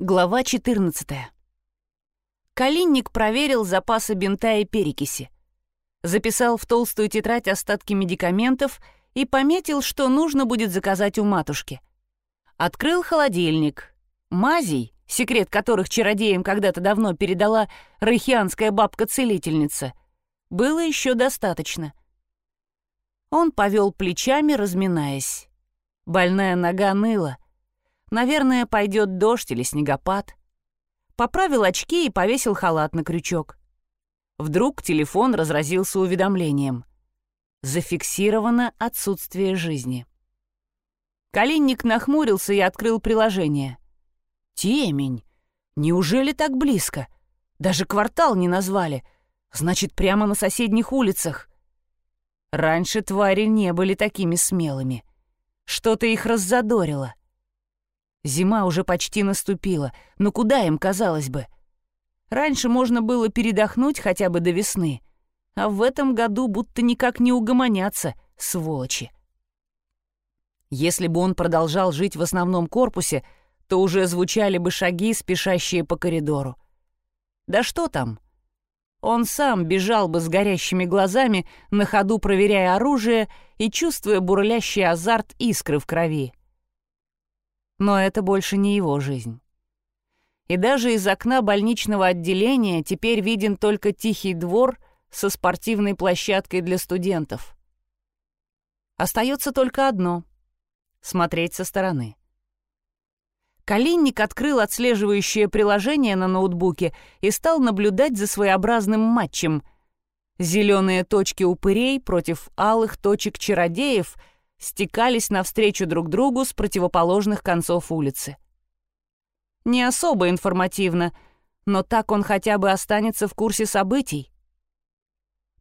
Глава 14. Калинник проверил запасы бинта и перекиси. Записал в толстую тетрадь остатки медикаментов и пометил, что нужно будет заказать у матушки. Открыл холодильник. Мазей, секрет которых чародеям когда-то давно передала рыхианская бабка-целительница, было еще достаточно. Он повел плечами, разминаясь. Больная нога ныла — Наверное, пойдет дождь или снегопад. Поправил очки и повесил халат на крючок. Вдруг телефон разразился уведомлением. Зафиксировано отсутствие жизни. Калинник нахмурился и открыл приложение. «Темень! Неужели так близко? Даже квартал не назвали. Значит, прямо на соседних улицах». Раньше твари не были такими смелыми. Что-то их раззадорило. Зима уже почти наступила, но куда им, казалось бы? Раньше можно было передохнуть хотя бы до весны, а в этом году будто никак не угомонятся, сволочи. Если бы он продолжал жить в основном корпусе, то уже звучали бы шаги, спешащие по коридору. Да что там? Он сам бежал бы с горящими глазами, на ходу проверяя оружие и чувствуя бурлящий азарт искры в крови. Но это больше не его жизнь. И даже из окна больничного отделения теперь виден только тихий двор со спортивной площадкой для студентов. Остается только одно — смотреть со стороны. Калинник открыл отслеживающее приложение на ноутбуке и стал наблюдать за своеобразным матчем. Зеленые точки упырей против алых точек чародеев — стекались навстречу друг другу с противоположных концов улицы. Не особо информативно, но так он хотя бы останется в курсе событий.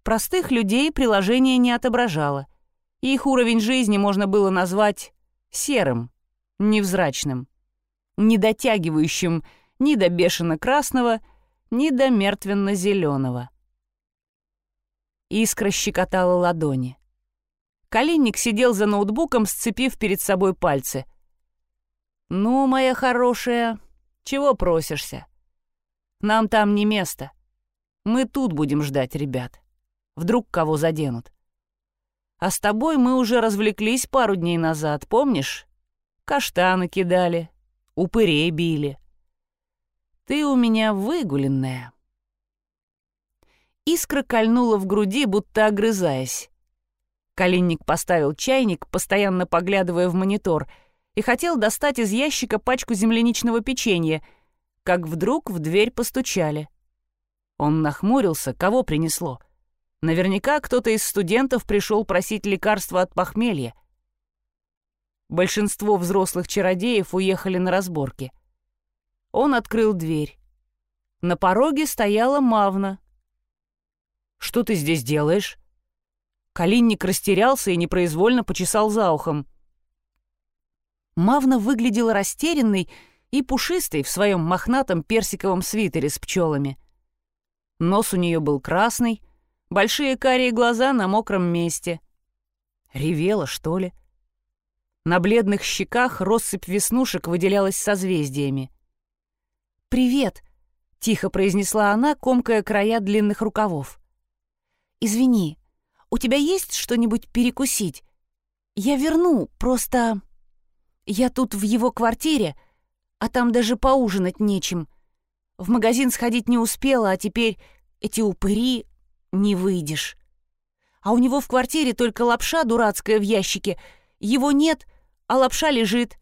Простых людей приложение не отображало. Их уровень жизни можно было назвать серым, невзрачным, не дотягивающим ни до бешено-красного, ни до мертвенно-зеленого. Искра щекотала ладони. Калинник сидел за ноутбуком, сцепив перед собой пальцы. «Ну, моя хорошая, чего просишься? Нам там не место. Мы тут будем ждать ребят. Вдруг кого заденут. А с тобой мы уже развлеклись пару дней назад, помнишь? Каштаны кидали, упырей били. Ты у меня выгуленная». Искра кольнула в груди, будто огрызаясь. Калинник поставил чайник, постоянно поглядывая в монитор, и хотел достать из ящика пачку земляничного печенья, как вдруг в дверь постучали. Он нахмурился, кого принесло. Наверняка кто-то из студентов пришел просить лекарства от похмелья. Большинство взрослых чародеев уехали на разборки. Он открыл дверь. На пороге стояла Мавна. «Что ты здесь делаешь?» Калинник растерялся и непроизвольно почесал за ухом. Мавна выглядела растерянной и пушистой в своем мохнатом персиковом свитере с пчелами. Нос у нее был красный, большие карие глаза на мокром месте. Ревела, что ли? На бледных щеках россыпь веснушек выделялась созвездиями. «Привет!» — тихо произнесла она, комкая края длинных рукавов. «Извини, у тебя есть что-нибудь перекусить? Я верну, просто... Я тут в его квартире, а там даже поужинать нечем. В магазин сходить не успела, а теперь эти упыри не выйдешь. А у него в квартире только лапша дурацкая в ящике. Его нет, а лапша лежит.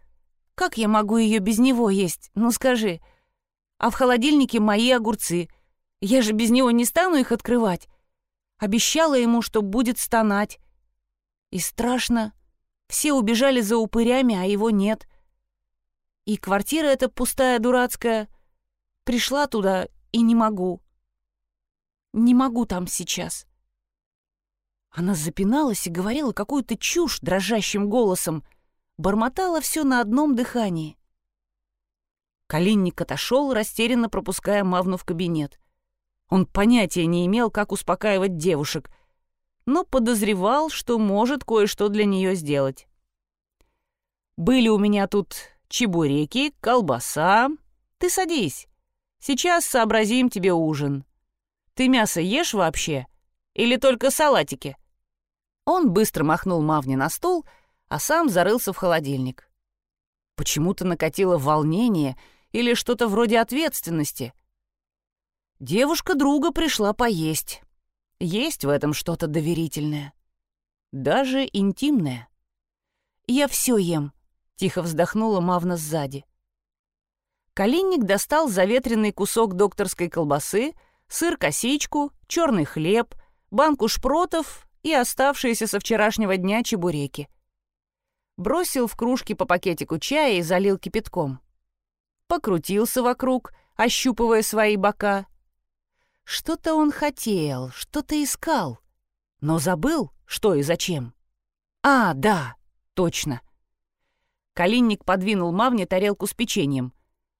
Как я могу ее без него есть? Ну скажи. А в холодильнике мои огурцы. Я же без него не стану их открывать. Обещала ему, что будет стонать. И страшно. Все убежали за упырями, а его нет. И квартира эта пустая, дурацкая. Пришла туда и не могу. Не могу там сейчас. Она запиналась и говорила какую-то чушь дрожащим голосом, бормотала все на одном дыхании. Калинник отошел, растерянно пропуская Мавну в кабинет. Он понятия не имел, как успокаивать девушек, но подозревал, что может кое-что для нее сделать. Были у меня тут чебуреки, колбаса, Ты садись. Сейчас сообразим тебе ужин. Ты мясо ешь вообще? Или только салатики?» Он быстро махнул Мавне на стул, а сам зарылся в холодильник. Почему-то накатило волнение или что-то вроде ответственности. Девушка друга пришла поесть. Есть в этом что-то доверительное. Даже интимное. «Я все ем», — тихо вздохнула Мавна сзади. Калинник достал заветренный кусок докторской колбасы, сыр-косичку, черный хлеб, банку шпротов и оставшиеся со вчерашнего дня чебуреки. Бросил в кружки по пакетику чая и залил кипятком. Покрутился вокруг, ощупывая свои бока. Что-то он хотел, что-то искал, но забыл, что и зачем. А, да, точно. Калинник подвинул Мавне тарелку с печеньем,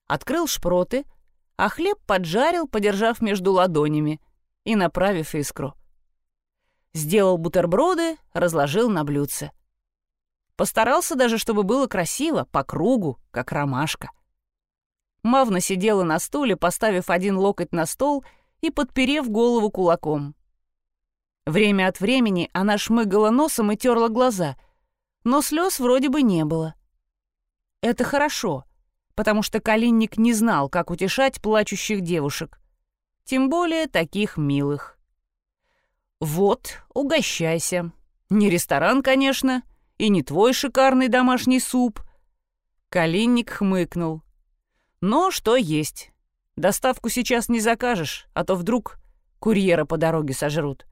открыл шпроты, а хлеб поджарил, подержав между ладонями и направив искру. Сделал бутерброды, разложил на блюдце. Постарался даже, чтобы было красиво, по кругу, как ромашка. Мавна сидела на стуле, поставив один локоть на стол и подперев голову кулаком. Время от времени она шмыгала носом и терла глаза, но слез вроде бы не было. Это хорошо, потому что Калинник не знал, как утешать плачущих девушек, тем более таких милых. «Вот, угощайся. Не ресторан, конечно, и не твой шикарный домашний суп». Калинник хмыкнул. «Но что есть. Доставку сейчас не закажешь, а то вдруг курьера по дороге сожрут.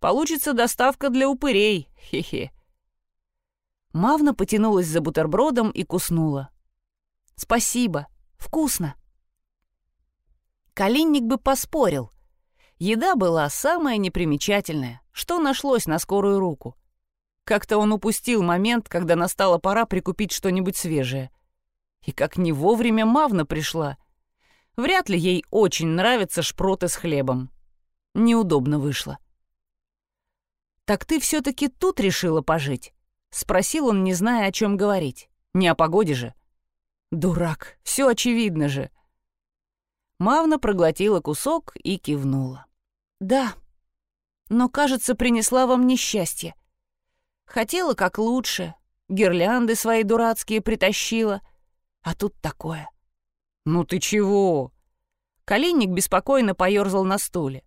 Получится доставка для упырей, хе-хе». Мавна потянулась за бутербродом и куснула. «Спасибо, вкусно». Калинник бы поспорил, Еда была самая непримечательная, что нашлось на скорую руку. Как-то он упустил момент, когда настала пора прикупить что-нибудь свежее. И как не вовремя Мавна пришла. Вряд ли ей очень нравятся шпроты с хлебом. Неудобно вышло. «Так ты все-таки тут решила пожить?» — спросил он, не зная, о чем говорить. «Не о погоде же». «Дурак, все очевидно же». Мавна проглотила кусок и кивнула. «Да, но, кажется, принесла вам несчастье. Хотела как лучше, гирлянды свои дурацкие притащила, а тут такое». «Ну ты чего?» Калинник беспокойно поёрзал на стуле.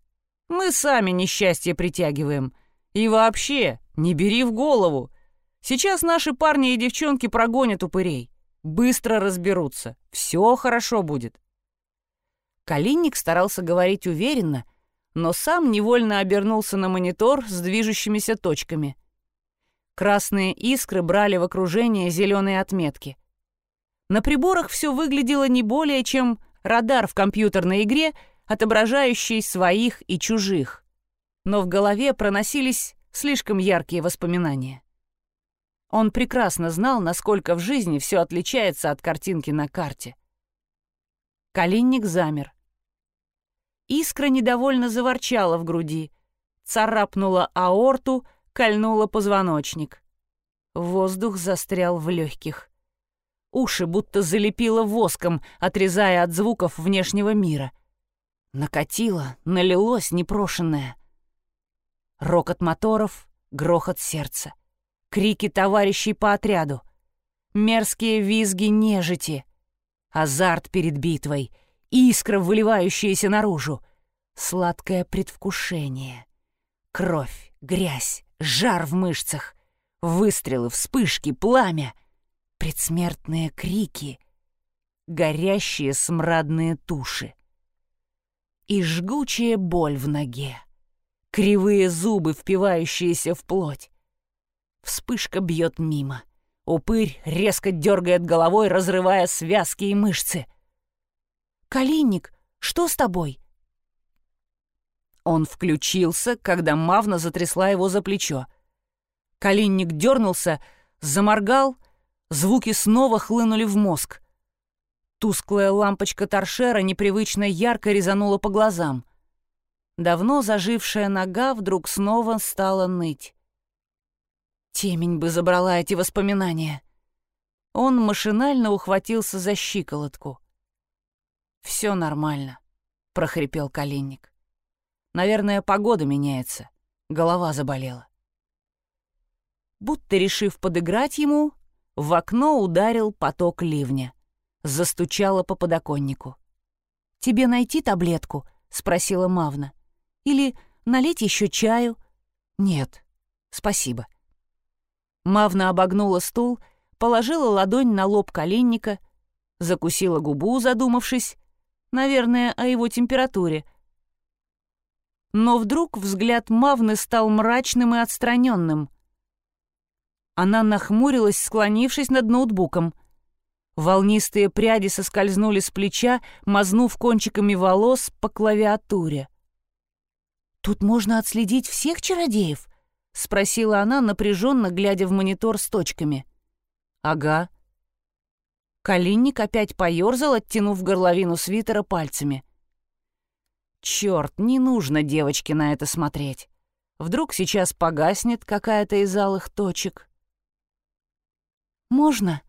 «Мы сами несчастье притягиваем. И вообще, не бери в голову. Сейчас наши парни и девчонки прогонят упырей. Быстро разберутся. Все хорошо будет. Калинник старался говорить уверенно, но сам невольно обернулся на монитор с движущимися точками. Красные искры брали в окружение зеленые отметки. На приборах все выглядело не более чем радар в компьютерной игре, отображающий своих и чужих. Но в голове проносились слишком яркие воспоминания. Он прекрасно знал, насколько в жизни все отличается от картинки на карте. Калинник замер. Искра недовольно заворчала в груди, царапнула аорту, кольнула позвоночник. Воздух застрял в легких. Уши будто залепило воском, отрезая от звуков внешнего мира. Накатило, налилось непрошенное. Рокот моторов, грохот сердца, крики товарищей по отряду, мерзкие визги нежити, азарт перед битвой — искра, выливающаяся наружу, сладкое предвкушение, кровь, грязь, жар в мышцах, выстрелы, вспышки, пламя, предсмертные крики, горящие смрадные туши и жгучая боль в ноге, кривые зубы, впивающиеся в плоть. Вспышка бьет мимо. Упырь резко дергает головой, разрывая связки и мышцы — «Калинник, что с тобой?» Он включился, когда Мавна затрясла его за плечо. Калинник дернулся, заморгал, звуки снова хлынули в мозг. Тусклая лампочка торшера непривычно ярко резанула по глазам. Давно зажившая нога вдруг снова стала ныть. Темень бы забрала эти воспоминания. Он машинально ухватился за щиколотку. Все нормально», — прохрипел Калинник. «Наверное, погода меняется. Голова заболела». Будто решив подыграть ему, в окно ударил поток ливня. Застучало по подоконнику. «Тебе найти таблетку?» — спросила Мавна. «Или налить еще чаю?» «Нет, спасибо». Мавна обогнула стул, положила ладонь на лоб коленника, закусила губу, задумавшись, наверное, о его температуре. Но вдруг взгляд Мавны стал мрачным и отстраненным. Она нахмурилась, склонившись над ноутбуком. Волнистые пряди соскользнули с плеча, мазнув кончиками волос по клавиатуре. «Тут можно отследить всех чародеев?» — спросила она, напряженно глядя в монитор с точками. «Ага». Калинник опять поерзал, оттянув горловину свитера пальцами. «Черт, не нужно девочке на это смотреть. Вдруг сейчас погаснет какая-то из алых точек». «Можно?»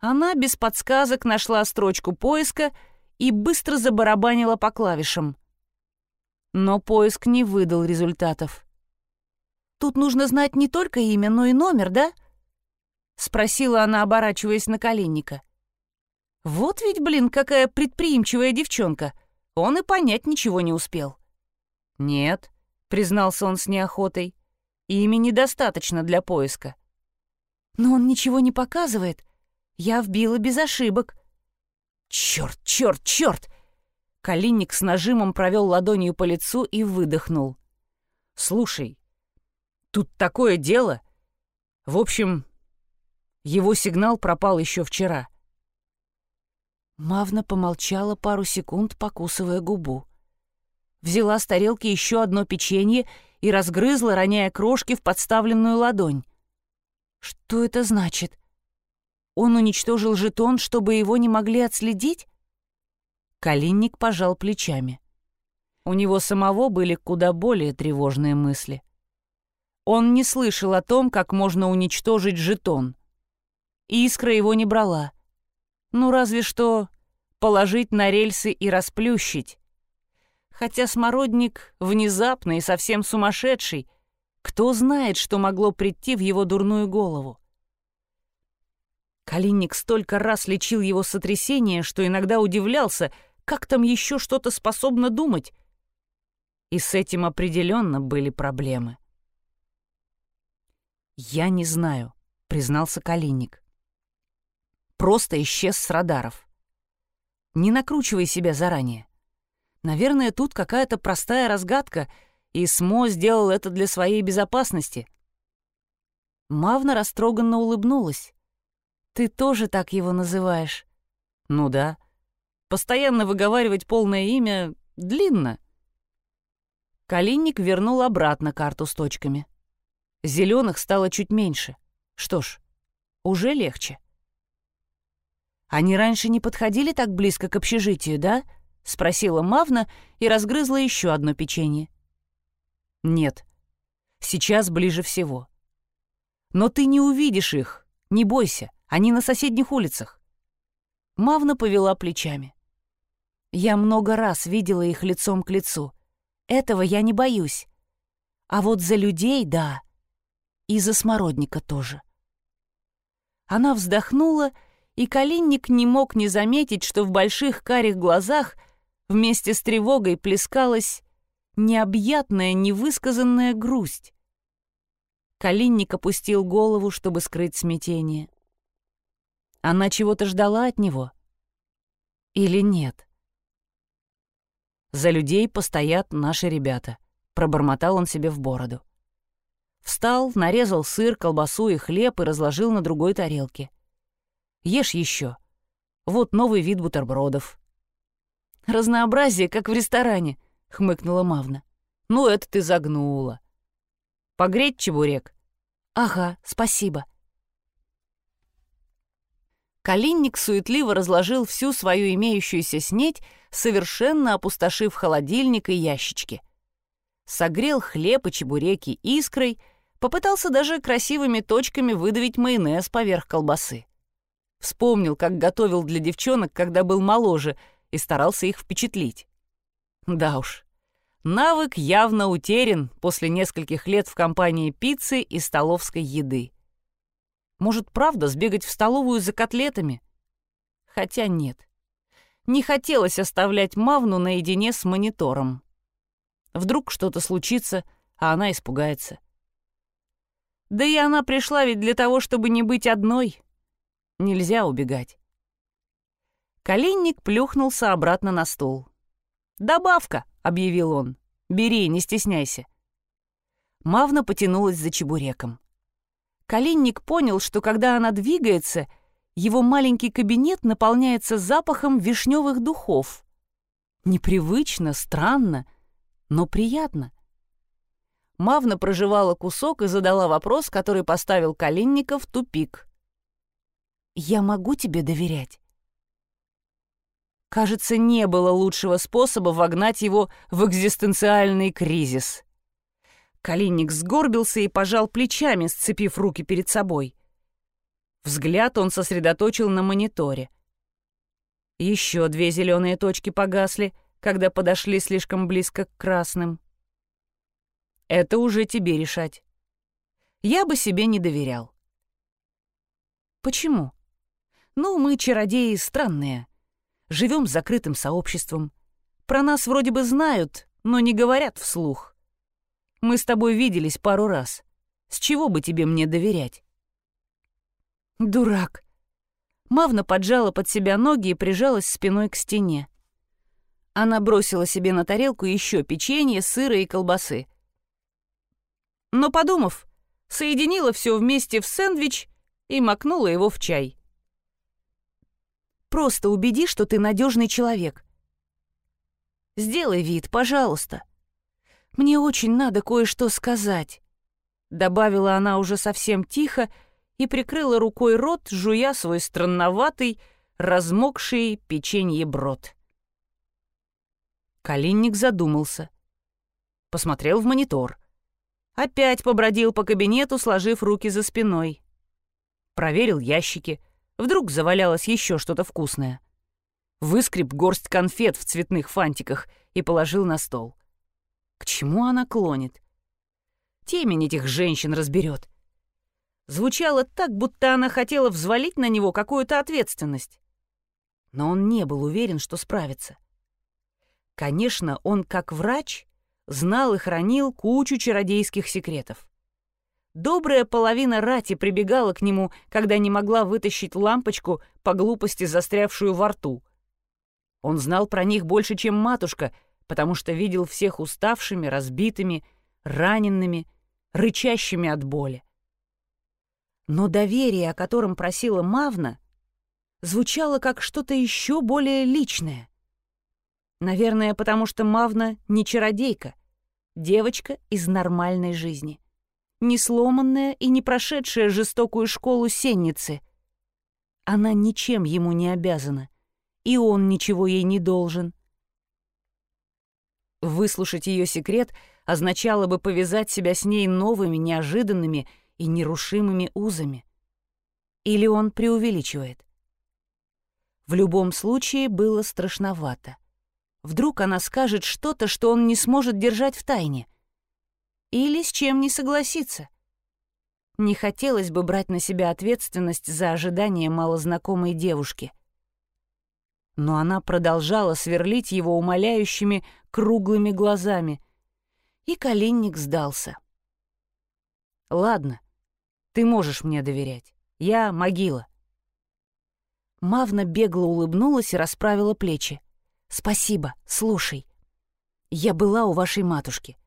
Она без подсказок нашла строчку поиска и быстро забарабанила по клавишам. Но поиск не выдал результатов. «Тут нужно знать не только имя, но и номер, да?» — спросила она, оборачиваясь на коленника. «Вот ведь, блин, какая предприимчивая девчонка. Он и понять ничего не успел». «Нет», — признался он с неохотой, — «имени недостаточно для поиска». Но он ничего не показывает. Я вбила без ошибок. Черт, черт, черт! Калинник с нажимом провел ладонью по лицу и выдохнул. Слушай, тут такое дело. В общем, его сигнал пропал еще вчера. Мавна помолчала пару секунд, покусывая губу. Взяла с тарелки еще одно печенье и разгрызла, роняя крошки в подставленную ладонь. Что это значит? Он уничтожил жетон, чтобы его не могли отследить? Калинник пожал плечами. У него самого были куда более тревожные мысли. Он не слышал о том, как можно уничтожить жетон. Искра его не брала. Ну, разве что положить на рельсы и расплющить. Хотя смородник внезапный и совсем сумасшедший, кто знает, что могло прийти в его дурную голову? Калинник столько раз лечил его сотрясение, что иногда удивлялся, как там еще что-то способно думать. И с этим определенно были проблемы. «Я не знаю», — признался Калинник. «Просто исчез с радаров. Не накручивай себя заранее. Наверное, тут какая-то простая разгадка — и СМО сделал это для своей безопасности. Мавна растроганно улыбнулась. «Ты тоже так его называешь?» «Ну да. Постоянно выговаривать полное имя длинно». Калинник вернул обратно карту с точками. Зеленых стало чуть меньше. Что ж, уже легче. «Они раньше не подходили так близко к общежитию, да?» — спросила Мавна и разгрызла еще одно печенье. Нет. Сейчас ближе всего. Но ты не увидишь их. Не бойся, они на соседних улицах. Мавна повела плечами. Я много раз видела их лицом к лицу. Этого я не боюсь. А вот за людей — да. И за смородника тоже. Она вздохнула, и Калинник не мог не заметить, что в больших карих глазах вместе с тревогой плескалась необъятная, невысказанная грусть. Калинник опустил голову, чтобы скрыть смятение. Она чего-то ждала от него? Или нет? За людей постоят наши ребята, пробормотал он себе в бороду. Встал, нарезал сыр, колбасу и хлеб и разложил на другой тарелке. Ешь еще. Вот новый вид бутербродов. Разнообразие, как в ресторане, — хмыкнула Мавна. «Ну, это ты загнула. Погреть чебурек?» «Ага, спасибо». Калинник суетливо разложил всю свою имеющуюся снеть, совершенно опустошив холодильник и ящички. Согрел хлеб и чебуреки искрой, попытался даже красивыми точками выдавить майонез поверх колбасы. Вспомнил, как готовил для девчонок, когда был моложе, и старался их впечатлить. Да уж, навык явно утерян после нескольких лет в компании пиццы и столовской еды. Может, правда сбегать в столовую за котлетами? Хотя нет. Не хотелось оставлять Мавну наедине с монитором. Вдруг что-то случится, а она испугается. Да и она пришла ведь для того, чтобы не быть одной. Нельзя убегать. Коленник плюхнулся обратно на стол. «Добавка», — объявил он. «Бери, не стесняйся». Мавна потянулась за чебуреком. Коленник понял, что когда она двигается, его маленький кабинет наполняется запахом вишневых духов. Непривычно, странно, но приятно. Мавна проживала кусок и задала вопрос, который поставил Калинника в тупик. «Я могу тебе доверять?» Кажется, не было лучшего способа вогнать его в экзистенциальный кризис. Калинник сгорбился и пожал плечами, сцепив руки перед собой. Взгляд он сосредоточил на мониторе. Еще две зеленые точки погасли, когда подошли слишком близко к красным. Это уже тебе решать. Я бы себе не доверял. Почему? Ну, мы, чародеи, странные. Живем закрытым сообществом. Про нас вроде бы знают, но не говорят вслух. Мы с тобой виделись пару раз. С чего бы тебе мне доверять? Дурак. Мавна поджала под себя ноги и прижалась спиной к стене. Она бросила себе на тарелку еще печенье, сыра и колбасы но, подумав, соединила все вместе в сэндвич и макнула его в чай. «Просто убеди, что ты надежный человек. Сделай вид, пожалуйста. Мне очень надо кое-что сказать», — добавила она уже совсем тихо и прикрыла рукой рот, жуя свой странноватый, размокший печенье брод. Калинник задумался. Посмотрел в монитор — Опять побродил по кабинету, сложив руки за спиной. Проверил ящики. Вдруг завалялось еще что-то вкусное. Выскреб горсть конфет в цветных фантиках и положил на стол. К чему она клонит? Темень этих женщин разберет. Звучало так, будто она хотела взвалить на него какую-то ответственность. Но он не был уверен, что справится. Конечно, он как врач знал и хранил кучу чародейских секретов. Добрая половина рати прибегала к нему, когда не могла вытащить лампочку по глупости, застрявшую во рту. Он знал про них больше, чем матушка, потому что видел всех уставшими, разбитыми, раненными, рычащими от боли. Но доверие, о котором просила Мавна, звучало как что-то еще более личное. Наверное, потому что Мавна не чародейка, девочка из нормальной жизни. Не сломанная и не прошедшая жестокую школу сенницы. Она ничем ему не обязана, и он ничего ей не должен. Выслушать ее секрет означало бы повязать себя с ней новыми, неожиданными и нерушимыми узами. Или он преувеличивает. В любом случае было страшновато. Вдруг она скажет что-то, что он не сможет держать в тайне. Или с чем не согласится. Не хотелось бы брать на себя ответственность за ожидание малознакомой девушки. Но она продолжала сверлить его умоляющими круглыми глазами, и коленник сдался. «Ладно, ты можешь мне доверять. Я могила». Мавна бегло улыбнулась и расправила плечи. «Спасибо, слушай. Я была у вашей матушки.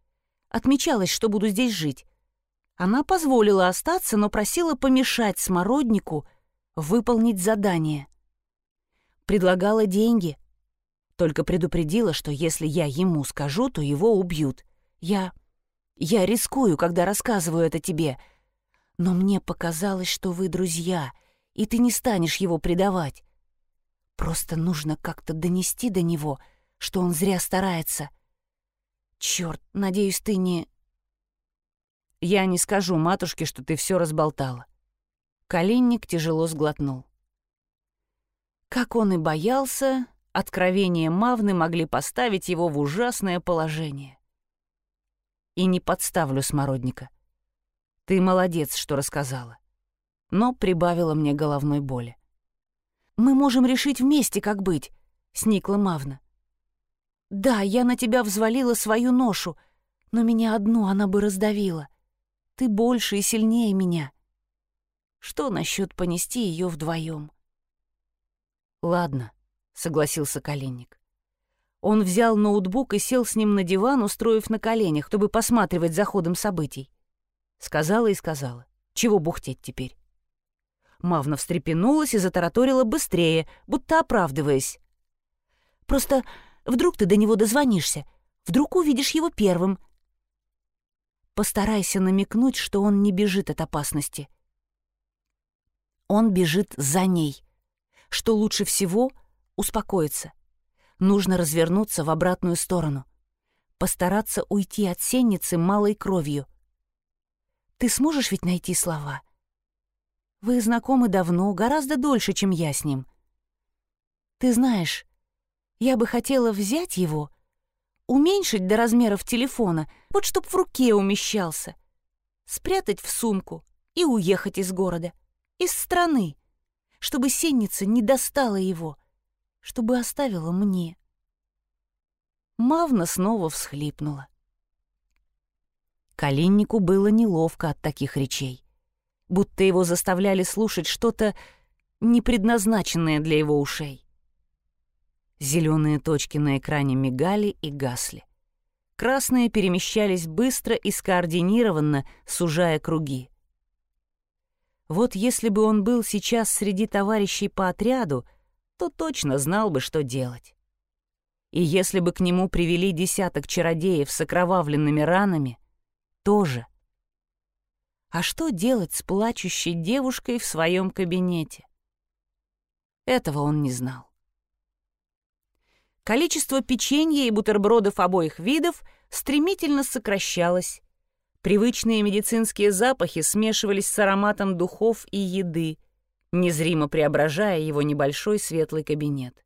Отмечалась, что буду здесь жить. Она позволила остаться, но просила помешать смороднику выполнить задание. Предлагала деньги. Только предупредила, что если я ему скажу, то его убьют. Я... я рискую, когда рассказываю это тебе. Но мне показалось, что вы друзья, и ты не станешь его предавать. Просто нужно как-то донести до него, что он зря старается. Черт, надеюсь, ты не... Я не скажу матушке, что ты все разболтала. Коленник тяжело сглотнул. Как он и боялся, откровения Мавны могли поставить его в ужасное положение. И не подставлю смородника. Ты молодец, что рассказала. Но прибавила мне головной боли. «Мы можем решить вместе, как быть», — сникла Мавна. «Да, я на тебя взвалила свою ношу, но меня одну она бы раздавила. Ты больше и сильнее меня. Что насчет понести ее вдвоем? «Ладно», — согласился Калинник. Он взял ноутбук и сел с ним на диван, устроив на коленях, чтобы посматривать за ходом событий. Сказала и сказала. Чего бухтеть теперь? Мавна встрепенулась и затараторила быстрее, будто оправдываясь. «Просто вдруг ты до него дозвонишься, вдруг увидишь его первым. Постарайся намекнуть, что он не бежит от опасности. Он бежит за ней. Что лучше всего — успокоиться. Нужно развернуться в обратную сторону. Постараться уйти от сенницы малой кровью. Ты сможешь ведь найти слова? Вы знакомы давно, гораздо дольше, чем я с ним. Ты знаешь, я бы хотела взять его, уменьшить до размеров телефона, вот чтоб в руке умещался, спрятать в сумку и уехать из города, из страны, чтобы сенница не достала его, чтобы оставила мне. Мавна снова всхлипнула. Калиннику было неловко от таких речей, будто его заставляли слушать что-то непредназначенное для его ушей. Зеленые точки на экране мигали и гасли. Красные перемещались быстро и скоординированно, сужая круги. Вот если бы он был сейчас среди товарищей по отряду, то точно знал бы, что делать. И если бы к нему привели десяток чародеев с окровавленными ранами, тоже. А что делать с плачущей девушкой в своем кабинете? Этого он не знал. Количество печенья и бутербродов обоих видов стремительно сокращалось. Привычные медицинские запахи смешивались с ароматом духов и еды, незримо преображая его небольшой светлый кабинет.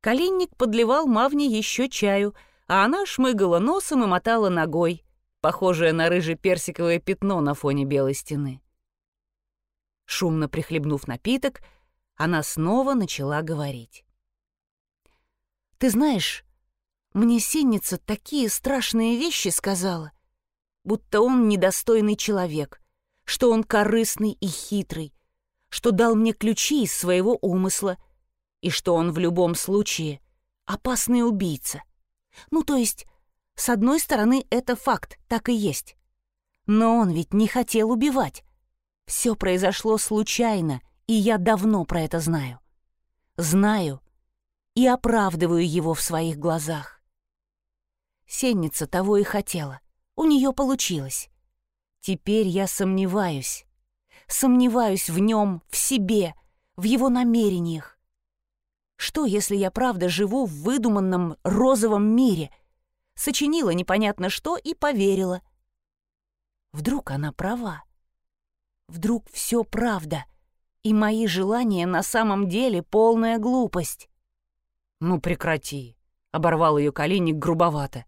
Калинник подливал Мавне еще чаю, а она шмыгала носом и мотала ногой, похожее на рыже-персиковое пятно на фоне белой стены. Шумно прихлебнув напиток, она снова начала говорить. Ты знаешь, мне синница такие страшные вещи сказала, будто он недостойный человек, что он корыстный и хитрый, что дал мне ключи из своего умысла и что он в любом случае опасный убийца. Ну, то есть, с одной стороны, это факт, так и есть. Но он ведь не хотел убивать. Все произошло случайно, и я давно про это знаю. Знаю и оправдываю его в своих глазах. Сенница того и хотела. У нее получилось. Теперь я сомневаюсь. Сомневаюсь в нем, в себе, в его намерениях. Что, если я правда живу в выдуманном розовом мире? Сочинила непонятно что и поверила. Вдруг она права? Вдруг все правда, и мои желания на самом деле полная глупость? «Ну прекрати», — оборвал ее коленник грубовато.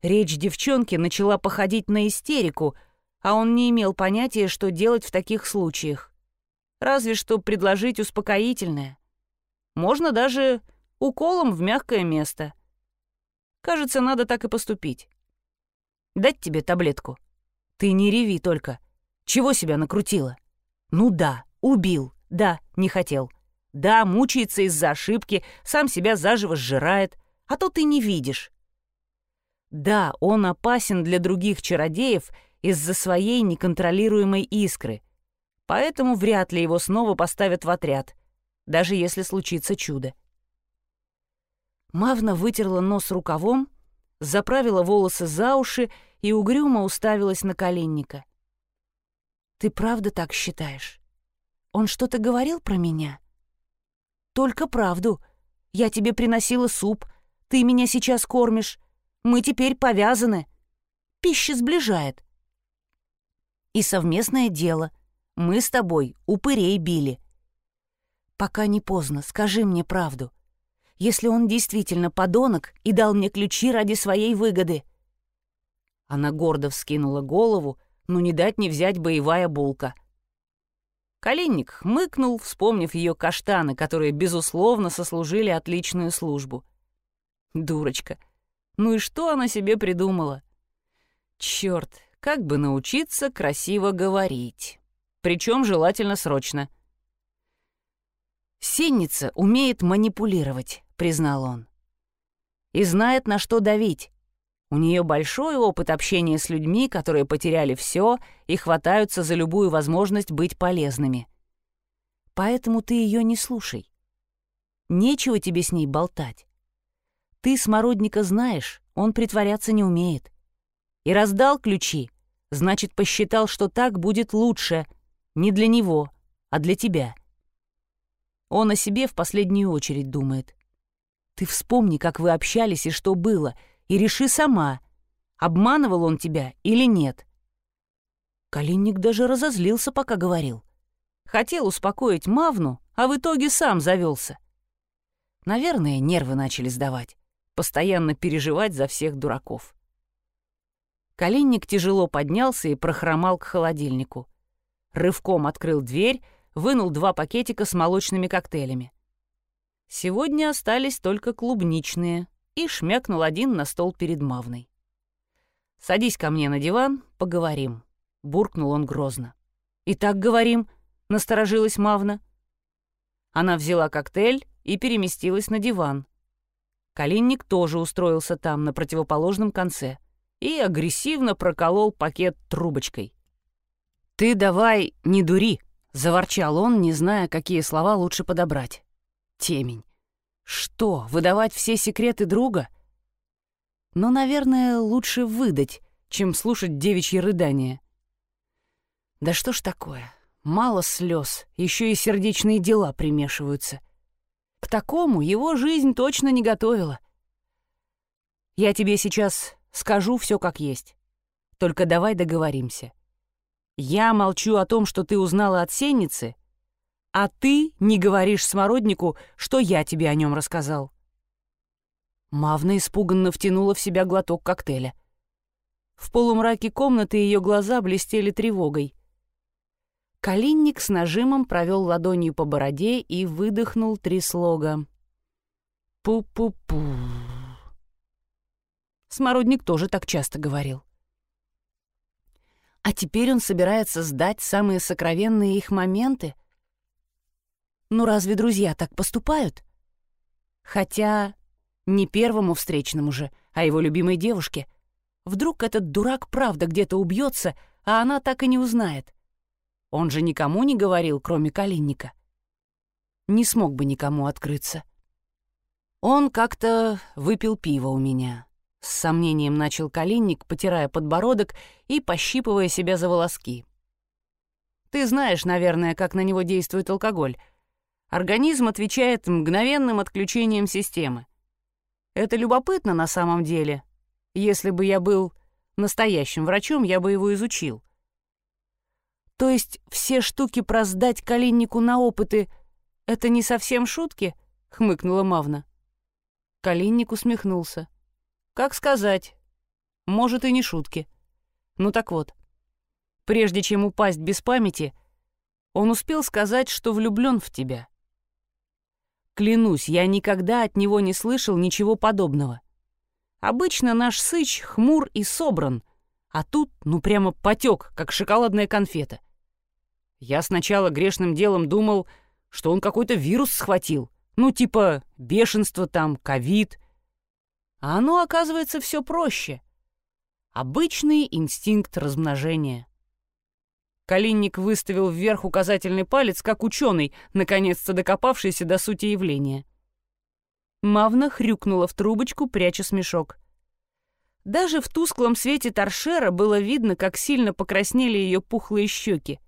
Речь девчонки начала походить на истерику, а он не имел понятия, что делать в таких случаях. Разве что предложить успокоительное. Можно даже уколом в мягкое место. Кажется, надо так и поступить. Дать тебе таблетку? Ты не реви только. Чего себя накрутила? Ну да, убил. Да, не хотел. Да, мучается из-за ошибки, сам себя заживо сжирает, а то ты не видишь. Да, он опасен для других чародеев из-за своей неконтролируемой искры, поэтому вряд ли его снова поставят в отряд, даже если случится чудо. Мавна вытерла нос рукавом, заправила волосы за уши и угрюмо уставилась на коленника. «Ты правда так считаешь? Он что-то говорил про меня?» Только правду. Я тебе приносила суп, ты меня сейчас кормишь. Мы теперь повязаны. Пища сближает. И совместное дело. Мы с тобой упырей били. Пока не поздно, скажи мне правду. если он действительно подонок и дал мне ключи ради своей выгоды?» Она гордо вскинула голову, но не дать не взять боевая булка. Калинник хмыкнул, вспомнив ее каштаны, которые, безусловно, сослужили отличную службу. Дурочка. Ну и что она себе придумала? Черт, как бы научиться красиво говорить. Причем желательно срочно. «Сенница умеет манипулировать», — признал он. «И знает, на что давить. У нее большой опыт общения с людьми, которые потеряли все и хватаются за любую возможность быть полезными. Поэтому ты ее не слушай. Нечего тебе с ней болтать. Ты смородника знаешь, он притворяться не умеет. И раздал ключи, значит, посчитал, что так будет лучше. Не для него, а для тебя. Он о себе в последнюю очередь думает. Ты вспомни, как вы общались и что было — и реши сама, обманывал он тебя или нет. Калинник даже разозлился, пока говорил. Хотел успокоить Мавну, а в итоге сам завелся. Наверное, нервы начали сдавать, постоянно переживать за всех дураков. Калинник тяжело поднялся и прохромал к холодильнику. Рывком открыл дверь, вынул два пакетика с молочными коктейлями. Сегодня остались только клубничные, и шмякнул один на стол перед Мавной. «Садись ко мне на диван, поговорим», — буркнул он грозно. «И так говорим», — насторожилась Мавна. Она взяла коктейль и переместилась на диван. Калинник тоже устроился там, на противоположном конце, и агрессивно проколол пакет трубочкой. «Ты давай не дури», — заворчал он, не зная, какие слова лучше подобрать. Темень. Что, выдавать все секреты друга? Но, наверное, лучше выдать, чем слушать девичьи рыдания. Да что ж такое? Мало слез, еще и сердечные дела примешиваются. К такому его жизнь точно не готовила. Я тебе сейчас скажу все как есть. Только давай договоримся. Я молчу о том, что ты узнала от сенницы, а ты не говоришь смороднику, что я тебе о нем рассказал». Мавна испуганно втянула в себя глоток коктейля. В полумраке комнаты ее глаза блестели тревогой. Калинник с нажимом провел ладонью по бороде и выдохнул три слога. «Пу-пу-пу». Смородник тоже так часто говорил. А теперь он собирается сдать самые сокровенные их моменты — ну разве друзья так поступают? Хотя не первому встречному же, а его любимой девушке. Вдруг этот дурак правда где-то убьется, а она так и не узнает. Он же никому не говорил, кроме Калинника. Не смог бы никому открыться. Он как-то выпил пиво у меня. С сомнением начал Калинник, потирая подбородок и пощипывая себя за волоски. Ты знаешь, наверное, как на него действует алкоголь — Организм отвечает мгновенным отключением системы. Это любопытно на самом деле. Если бы я был настоящим врачом, я бы его изучил. То есть все штуки про сдать Калиннику на опыты — это не совсем шутки? — хмыкнула Мавна. Калинник усмехнулся. Как сказать? Может, и не шутки. Ну так вот. Прежде чем упасть без памяти, он успел сказать, что влюблен в тебя. Клянусь, я никогда от него не слышал ничего подобного. Обычно наш сыч хмур и собран, а тут ну прямо потек, как шоколадная конфета. Я сначала грешным делом думал, что он какой-то вирус схватил, ну типа бешенство там, ковид. А оно, оказывается, все проще. Обычный инстинкт размножения. Калинник выставил вверх указательный палец, как ученый, наконец-то докопавшийся до сути явления. Мавна хрюкнула в трубочку, пряча смешок. Даже в тусклом свете торшера было видно, как сильно покраснели ее пухлые щеки.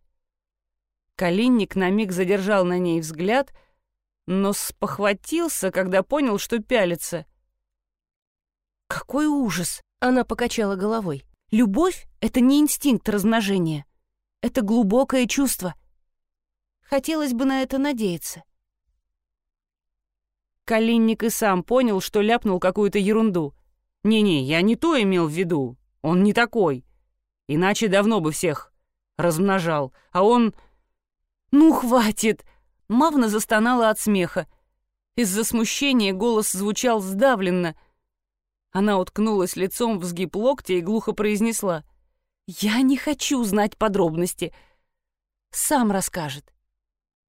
Калинник на миг задержал на ней взгляд, но спохватился, когда понял, что пялится. «Какой ужас!» — она покачала головой. «Любовь — это не инстинкт размножения. Это глубокое чувство. Хотелось бы на это надеяться. Калинник и сам понял, что ляпнул какую-то ерунду. «Не-не, я не то имел в виду. Он не такой. Иначе давно бы всех размножал. А он...» «Ну, хватит!» Мавна застонала от смеха. Из-за смущения голос звучал сдавленно. Она уткнулась лицом в сгиб локтя и глухо произнесла. «Я не хочу знать подробности. Сам расскажет.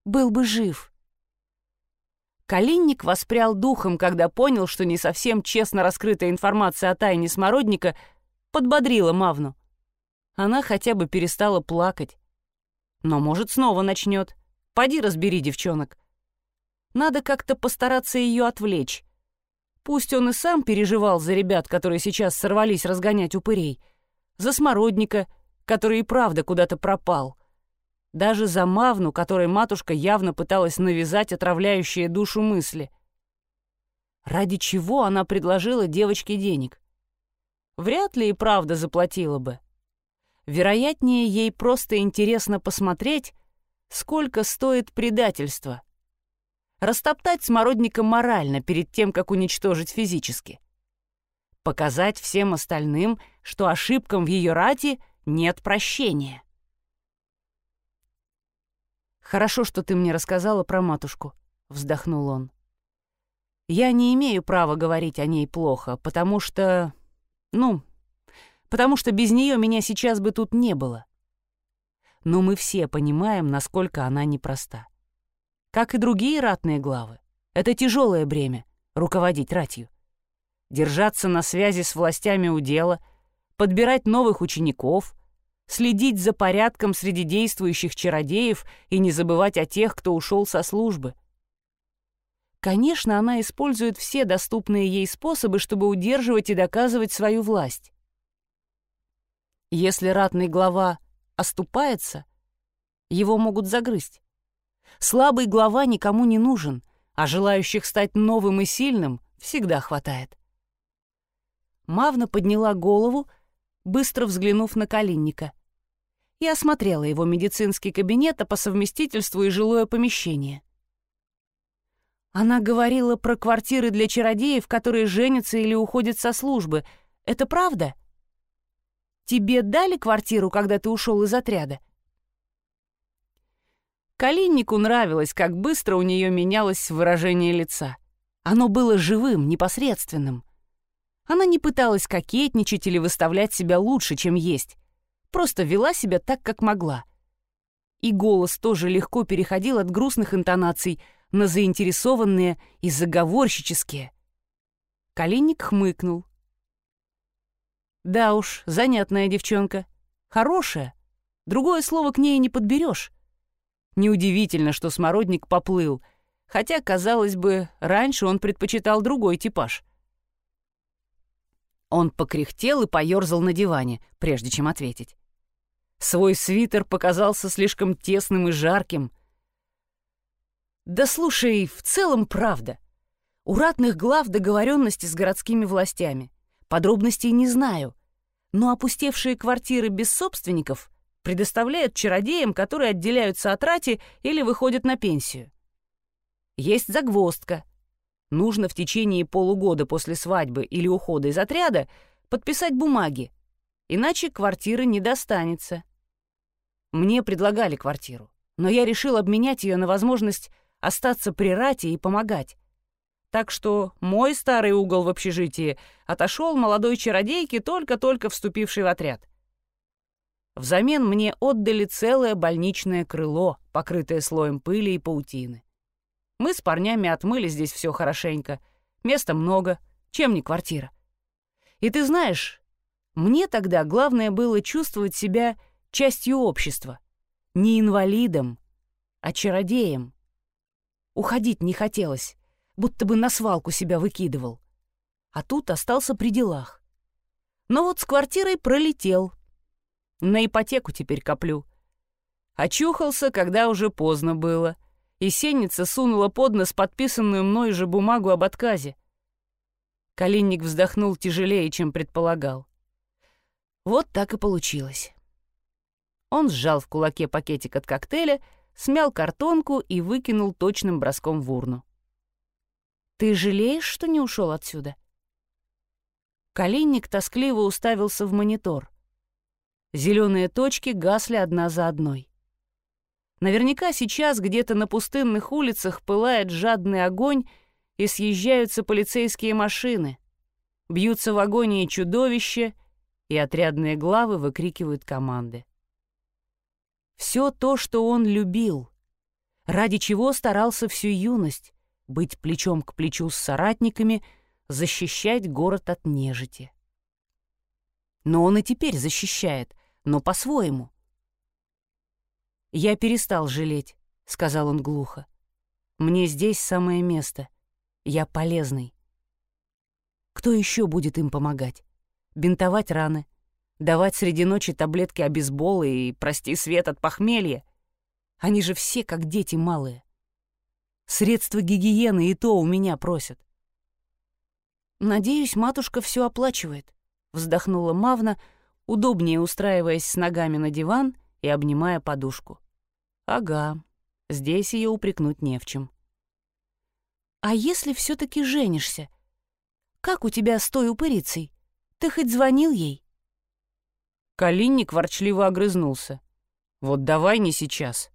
Был бы жив». Калинник воспрял духом, когда понял, что не совсем честно раскрытая информация о тайне смородника подбодрила Мавну. Она хотя бы перестала плакать. Но, может, снова начнет. Поди разбери девчонок. Надо как-то постараться ее отвлечь. Пусть он и сам переживал за ребят, которые сейчас сорвались разгонять упырей, за смородника, который и правда куда-то пропал, даже за Мавну, которой матушка явно пыталась навязать отравляющие душу мысли. Ради чего она предложила девочке денег? Вряд ли и правда заплатила бы. Вероятнее, ей просто интересно посмотреть, сколько стоит предательство. Растоптать смородника морально перед тем, как уничтожить физически. Показать всем остальным, что ошибкам в ее рати нет прощения. «Хорошо, что ты мне рассказала про матушку», — вздохнул он. «Я не имею права говорить о ней плохо, потому что... Ну, потому что без нее меня сейчас бы тут не было. Но мы все понимаем, насколько она непроста. Как и другие ратные главы. Это тяжелое бремя — руководить ратью. Держаться на связи с властями удела, подбирать новых учеников — следить за порядком среди действующих чародеев и не забывать о тех, кто ушел со службы. Конечно, она использует все доступные ей способы, чтобы удерживать и доказывать свою власть. Если ратный глава оступается, его могут загрызть. Слабый глава никому не нужен, а желающих стать новым и сильным всегда хватает. Мавна подняла голову, быстро взглянув на Калинника и осмотрела его медицинский кабинет, а по совместительству и жилое помещение. Она говорила про квартиры для чародеев, которые женятся или уходят со службы. Это правда? Тебе дали квартиру, когда ты ушел из отряда? Калиннику нравилось, как быстро у нее менялось выражение лица. Оно было живым, непосредственным. Она не пыталась кокетничать или выставлять себя лучше, чем есть просто вела себя так, как могла. И голос тоже легко переходил от грустных интонаций на заинтересованные и заговорщические. Калинник хмыкнул. «Да уж, занятная девчонка. Хорошая. Другое слово к ней не подберешь. Неудивительно, что смородник поплыл, хотя, казалось бы, раньше он предпочитал другой типаж». Он покряхтел и поёрзал на диване, прежде чем ответить. Свой свитер показался слишком тесным и жарким. Да слушай, в целом правда. У ратных глав договоренности с городскими властями. Подробностей не знаю. Но опустевшие квартиры без собственников предоставляют чародеям, которые отделяются от рати или выходят на пенсию. Есть загвоздка. Нужно в течение полугода после свадьбы или ухода из отряда подписать бумаги, иначе квартиры не достанется. Мне предлагали квартиру, но я решил обменять ее на возможность остаться при рате и помогать. Так что мой старый угол в общежитии отошел молодой чародейке, только-только вступившей в отряд. Взамен мне отдали целое больничное крыло, покрытое слоем пыли и паутины. Мы с парнями отмыли здесь все хорошенько. Места много, чем не квартира. И ты знаешь, мне тогда главное было чувствовать себя частью общества, не инвалидом, а чародеем. Уходить не хотелось, будто бы на свалку себя выкидывал. А тут остался при делах. Но вот с квартирой пролетел. На ипотеку теперь коплю. Очухался, когда уже поздно было, и сенница сунула под нос подписанную мной же бумагу об отказе. Калинник вздохнул тяжелее, чем предполагал. Вот так и получилось. Он сжал в кулаке пакетик от коктейля, смял картонку и выкинул точным броском в урну. Ты жалеешь, что не ушел отсюда?» Калинник тоскливо уставился в монитор. Зеленые точки гасли одна за одной. Наверняка сейчас где-то на пустынных улицах пылает жадный огонь и съезжаются полицейские машины. Бьются в агонии чудовища, и отрядные главы выкрикивают команды. Все то, что он любил, ради чего старался всю юность, быть плечом к плечу с соратниками, защищать город от нежити. Но он и теперь защищает, но по-своему. «Я перестал жалеть», — сказал он глухо. «Мне здесь самое место. Я полезный. Кто еще будет им помогать? Бинтовать раны, давать среди ночи таблетки обезбола и, прости, свет от похмелья? Они же все как дети малые. Средства гигиены и то у меня просят. «Надеюсь, матушка все оплачивает», — вздохнула Мавна, удобнее устраиваясь с ногами на диван и обнимая подушку. «Ага, здесь ее упрекнуть не в чем». «А если все таки женишься? Как у тебя с той упырицей? Ты хоть звонил ей?» Калинник ворчливо огрызнулся. «Вот давай не сейчас».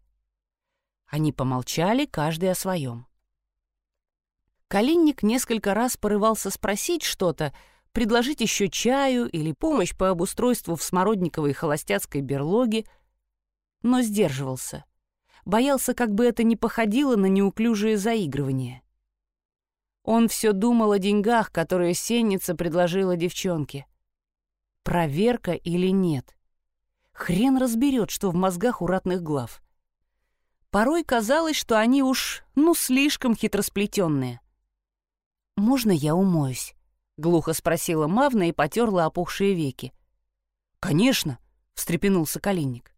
Они помолчали, каждый о своем. Калинник несколько раз порывался спросить что-то, предложить еще чаю или помощь по обустройству в смородниковой холостяцкой берлоге, но сдерживался. Боялся, как бы это ни походило на неуклюжее заигрывание. Он все думал о деньгах, которые сенница предложила девчонке. Проверка или нет? Хрен разберет, что в мозгах у ратных глав. Порой казалось, что они уж, ну, слишком хитросплетенные. «Можно я умоюсь?» — глухо спросила Мавна и потерла опухшие веки. «Конечно!» — встрепенулся Калинник.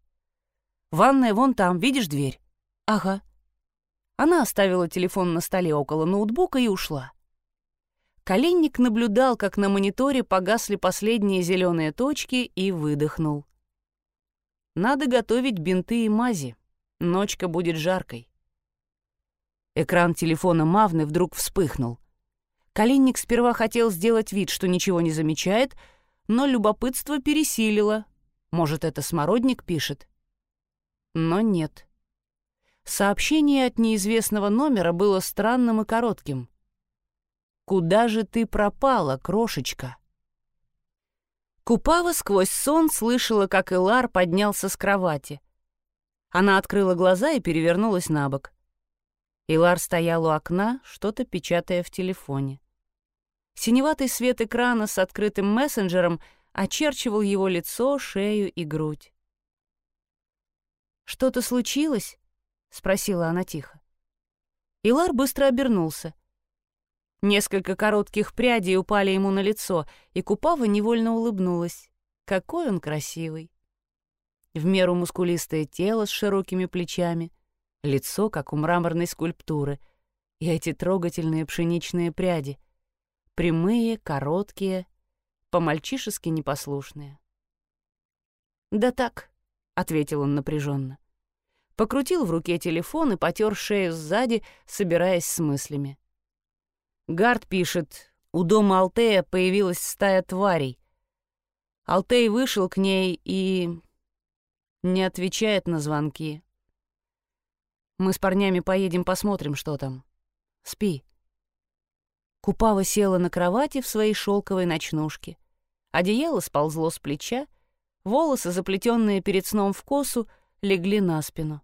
«Ванная вон там, видишь дверь?» «Ага». Она оставила телефон на столе около ноутбука и ушла. Коленник наблюдал, как на мониторе погасли последние зеленые точки и выдохнул. «Надо готовить бинты и мази. Ночка будет жаркой». Экран телефона Мавны вдруг вспыхнул. Калинник сперва хотел сделать вид, что ничего не замечает, но любопытство пересилило. Может, это смородник пишет? Но нет. Сообщение от неизвестного номера было странным и коротким. «Куда же ты пропала, крошечка?» Купава сквозь сон слышала, как Элар поднялся с кровати. Она открыла глаза и перевернулась на бок. Илар стоял у окна, что-то печатая в телефоне. Синеватый свет экрана с открытым мессенджером очерчивал его лицо, шею и грудь. «Что-то случилось?» — спросила она тихо. Илар быстро обернулся. Несколько коротких прядей упали ему на лицо, и Купава невольно улыбнулась. Какой он красивый! В меру мускулистое тело с широкими плечами, лицо, как у мраморной скульптуры, и эти трогательные пшеничные пряди. Прямые, короткие, по-мальчишески непослушные. «Да так», — ответил он напряженно покрутил в руке телефон и потер шею сзади, собираясь с мыслями. Гард пишет, у дома Алтея появилась стая тварей. Алтей вышел к ней и... не отвечает на звонки. Мы с парнями поедем посмотрим, что там. Спи. Купава села на кровати в своей шелковой ночнушке. Одеяло сползло с плеча, волосы, заплетенные перед сном в косу, легли на спину.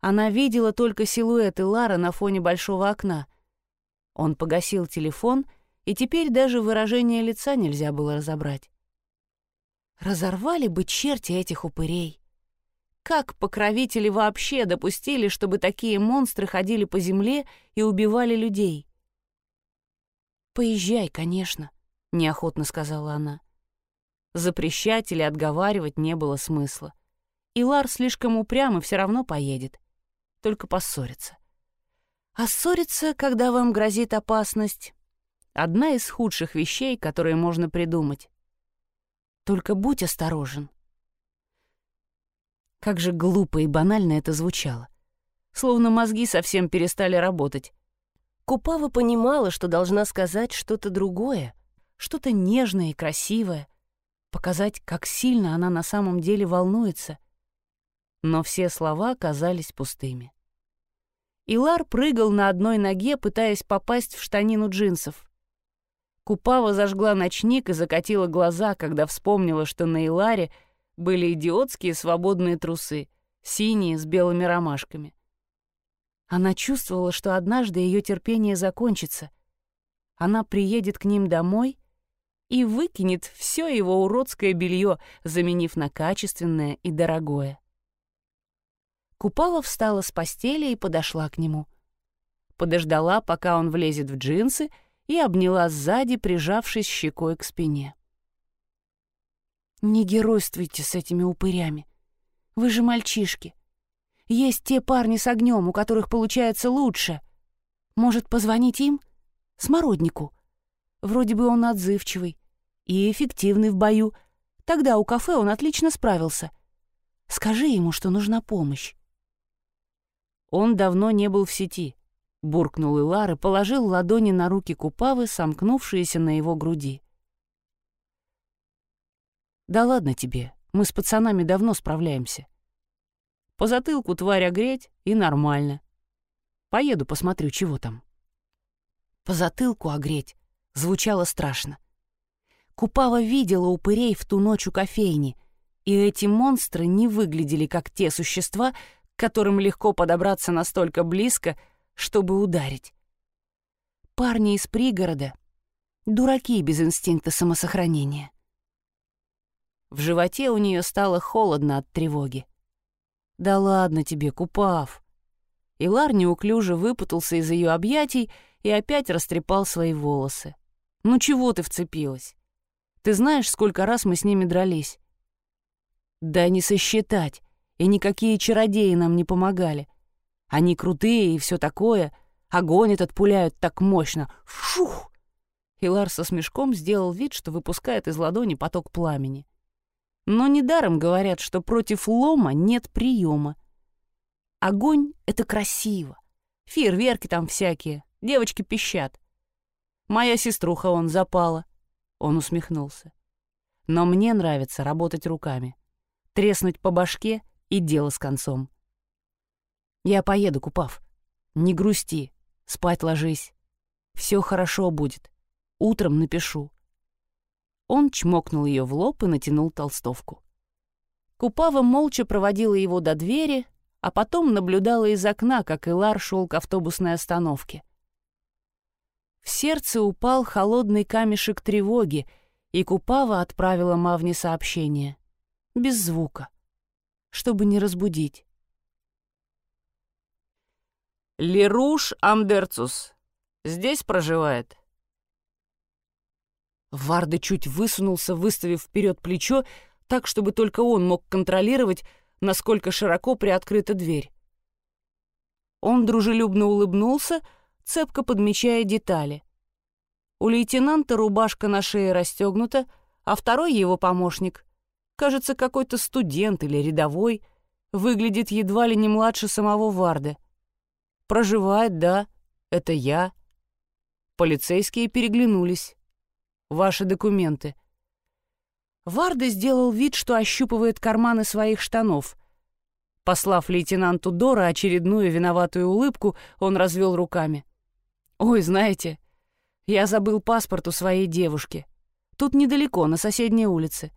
Она видела только силуэты Лара на фоне большого окна. Он погасил телефон, и теперь даже выражение лица нельзя было разобрать. Разорвали бы черти этих упырей. Как покровители вообще допустили, чтобы такие монстры ходили по земле и убивали людей? «Поезжай, конечно», — неохотно сказала она. Запрещать или отговаривать не было смысла. И Лар слишком упрям и все равно поедет только поссориться. А ссориться, когда вам грозит опасность, одна из худших вещей, которые можно придумать. Только будь осторожен. Как же глупо и банально это звучало. Словно мозги совсем перестали работать. Купава понимала, что должна сказать что-то другое, что-то нежное и красивое, показать, как сильно она на самом деле волнуется. Но все слова казались пустыми. Илар прыгал на одной ноге, пытаясь попасть в штанину джинсов. Купава зажгла ночник и закатила глаза, когда вспомнила, что на Иларе были идиотские свободные трусы, синие с белыми ромашками. Она чувствовала, что однажды ее терпение закончится. Она приедет к ним домой и выкинет все его уродское белье, заменив на качественное и дорогое. Купава встала с постели и подошла к нему. Подождала, пока он влезет в джинсы, и обняла сзади, прижавшись щекой к спине. «Не геройствуйте с этими упырями. Вы же мальчишки. Есть те парни с огнем, у которых получается лучше. Может, позвонить им? Смороднику. Вроде бы он отзывчивый и эффективный в бою. Тогда у кафе он отлично справился. Скажи ему, что нужна помощь. Он давно не был в сети. Буркнул Илар и положил ладони на руки Купавы, сомкнувшиеся на его груди. «Да ладно тебе, мы с пацанами давно справляемся. По затылку тварь огреть и нормально. Поеду посмотрю, чего там. По затылку огреть звучало страшно. Купава видела упырей в ту ночь у кофейни, и эти монстры не выглядели как те существа, которым легко подобраться настолько близко, чтобы ударить. Парни из пригорода — дураки без инстинкта самосохранения. В животе у нее стало холодно от тревоги. «Да ладно тебе, Купав!» Илар неуклюже выпутался из ее объятий и опять растрепал свои волосы. «Ну чего ты вцепилась? Ты знаешь, сколько раз мы с ними дрались?» «Да не сосчитать, и никакие чародеи нам не помогали. Они крутые и все такое, огонь этот пуляют так мощно. Фух!» Илар со смешком сделал вид, что выпускает из ладони поток пламени. Но недаром говорят, что против лома нет приема. Огонь — это красиво. Фейерверки там всякие, девочки пищат. Моя сеструха он запала. Он усмехнулся. Но мне нравится работать руками. Треснуть по башке и дело с концом. Я поеду, Купав. Не грусти, спать ложись. Все хорошо будет. Утром напишу. Он чмокнул ее в лоб и натянул толстовку. Купава молча проводила его до двери, а потом наблюдала из окна, как Илар шел к автобусной остановке. В сердце упал холодный камешек тревоги, и Купава отправила Мавне сообщение. Без звука, чтобы не разбудить. «Леруш Амдерцус здесь проживает?» Варда чуть высунулся, выставив вперед плечо, так, чтобы только он мог контролировать, насколько широко приоткрыта дверь. Он дружелюбно улыбнулся, цепко подмечая детали. У лейтенанта рубашка на шее расстегнута, а второй его помощник, кажется, какой-то студент или рядовой, выглядит едва ли не младше самого Варды. Проживает, да, это я. Полицейские переглянулись ваши документы». Варда сделал вид, что ощупывает карманы своих штанов. Послав лейтенанту Дора очередную виноватую улыбку, он развел руками. «Ой, знаете, я забыл паспорт у своей девушки. Тут недалеко, на соседней улице.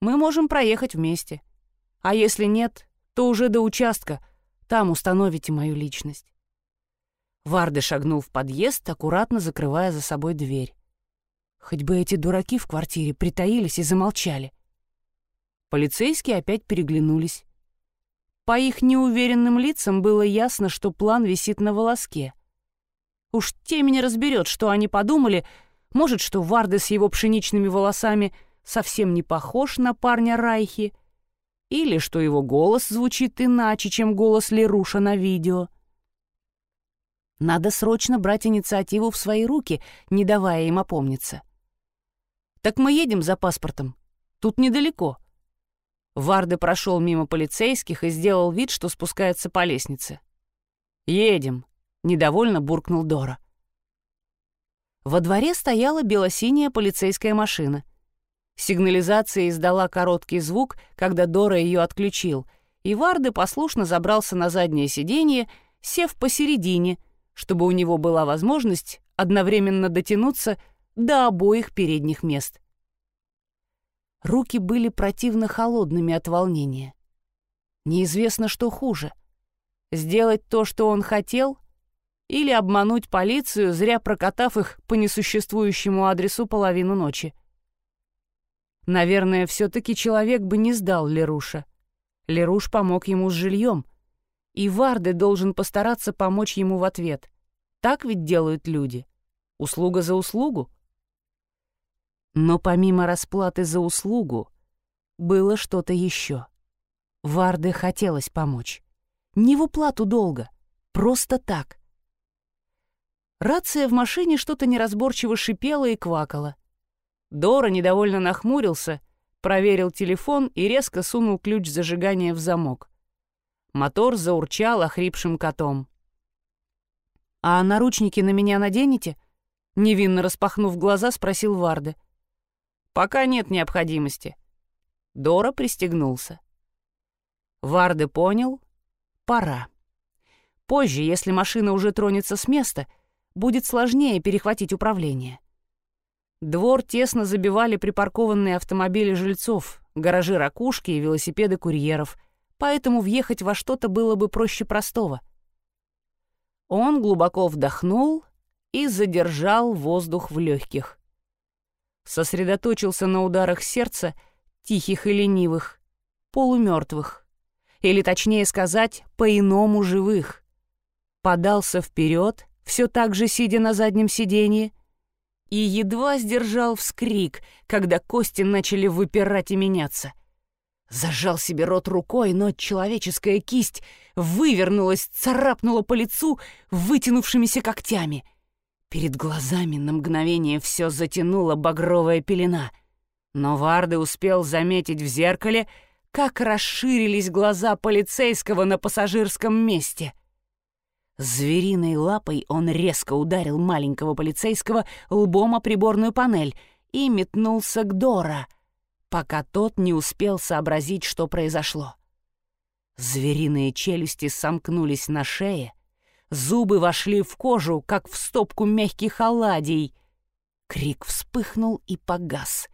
Мы можем проехать вместе. А если нет, то уже до участка. Там установите мою личность». Варда шагнул в подъезд, аккуратно закрывая за собой дверь. Хоть бы эти дураки в квартире притаились и замолчали. Полицейские опять переглянулись. По их неуверенным лицам было ясно, что план висит на волоске. Уж темень разберет, что они подумали, может, что Варды с его пшеничными волосами совсем не похож на парня Райхи, или что его голос звучит иначе, чем голос Леруша на видео. Надо срочно брать инициативу в свои руки, не давая им опомниться. «Так мы едем за паспортом. Тут недалеко». Варды прошел мимо полицейских и сделал вид, что спускается по лестнице. «Едем», — недовольно буркнул Дора. Во дворе стояла белосиняя полицейская машина. Сигнализация издала короткий звук, когда Дора ее отключил, и Варды послушно забрался на заднее сиденье, сев посередине, чтобы у него была возможность одновременно дотянуться до обоих передних мест. Руки были противно холодными от волнения. Неизвестно, что хуже. Сделать то, что он хотел, или обмануть полицию, зря прокатав их по несуществующему адресу половину ночи. Наверное, все-таки человек бы не сдал Леруша. Леруш помог ему с жильем, и Варды должен постараться помочь ему в ответ. Так ведь делают люди. Услуга за услугу. Но помимо расплаты за услугу, было что-то еще. Варде хотелось помочь. Не в уплату долга, просто так. Рация в машине что-то неразборчиво шипела и квакала. Дора недовольно нахмурился, проверил телефон и резко сунул ключ зажигания в замок. Мотор заурчал охрипшим котом. «А наручники на меня наденете?» Невинно распахнув глаза, спросил Варде. «Пока нет необходимости». Дора пристегнулся. Варде понял. Пора. Позже, если машина уже тронется с места, будет сложнее перехватить управление. Двор тесно забивали припаркованные автомобили жильцов, гаражи ракушки и велосипеды курьеров, поэтому въехать во что-то было бы проще простого. Он глубоко вдохнул и задержал воздух в легких. Сосредоточился на ударах сердца, тихих и ленивых, полумертвых, или точнее сказать, по-иному живых. Подался вперед, все так же сидя на заднем сиденье, и едва сдержал вскрик, когда кости начали выпирать и меняться. Зажал себе рот рукой, но человеческая кисть вывернулась, царапнула по лицу вытянувшимися когтями — Перед глазами на мгновение все затянула багровая пелена. Но Варды успел заметить в зеркале, как расширились глаза полицейского на пассажирском месте. Звериной лапой он резко ударил маленького полицейского лбом о приборную панель и метнулся к Дора, пока тот не успел сообразить, что произошло. Звериные челюсти сомкнулись на шее, Зубы вошли в кожу, как в стопку мягких оладий. Крик вспыхнул и погас,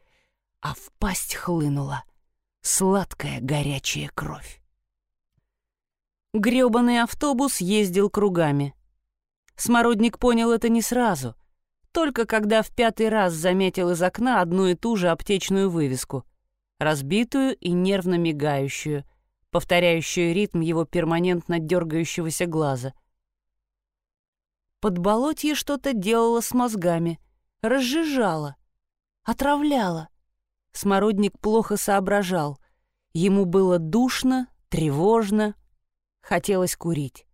а в пасть хлынула сладкая горячая кровь. Грёбаный автобус ездил кругами. Смородник понял это не сразу, только когда в пятый раз заметил из окна одну и ту же аптечную вывеску, разбитую и нервно мигающую, повторяющую ритм его перманентно дергающегося глаза — Подболотье что-то делало с мозгами, разжижало, отравляло. Смородник плохо соображал. Ему было душно, тревожно, хотелось курить.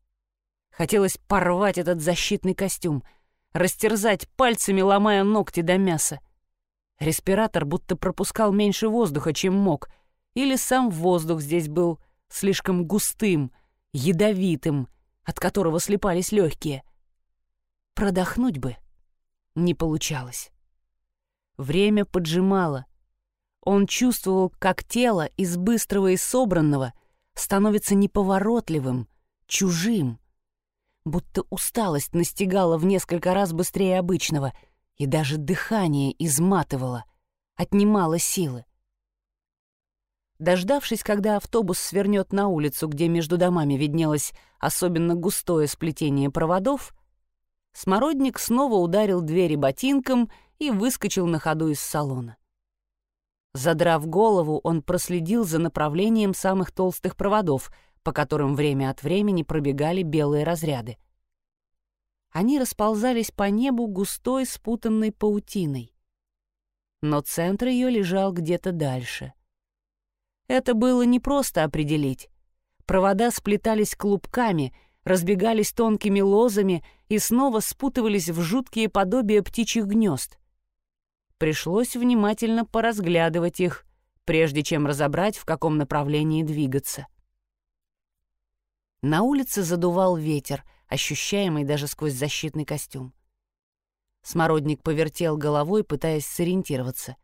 Хотелось порвать этот защитный костюм, растерзать пальцами, ломая ногти до мяса. Респиратор будто пропускал меньше воздуха, чем мог, или сам воздух здесь был слишком густым, ядовитым, от которого слепались легкие. Продохнуть бы. Не получалось. Время поджимало. Он чувствовал, как тело из быстрого и собранного становится неповоротливым, чужим. Будто усталость настигала в несколько раз быстрее обычного, и даже дыхание изматывало, отнимало силы. Дождавшись, когда автобус свернет на улицу, где между домами виднелось особенно густое сплетение проводов, Смородник снова ударил двери ботинком и выскочил на ходу из салона. Задрав голову, он проследил за направлением самых толстых проводов, по которым время от времени пробегали белые разряды. Они расползались по небу густой спутанной паутиной. Но центр ее лежал где-то дальше. Это было непросто определить. Провода сплетались клубками — разбегались тонкими лозами и снова спутывались в жуткие подобия птичьих гнезд. Пришлось внимательно поразглядывать их, прежде чем разобрать, в каком направлении двигаться. На улице задувал ветер, ощущаемый даже сквозь защитный костюм. Смородник повертел головой, пытаясь сориентироваться.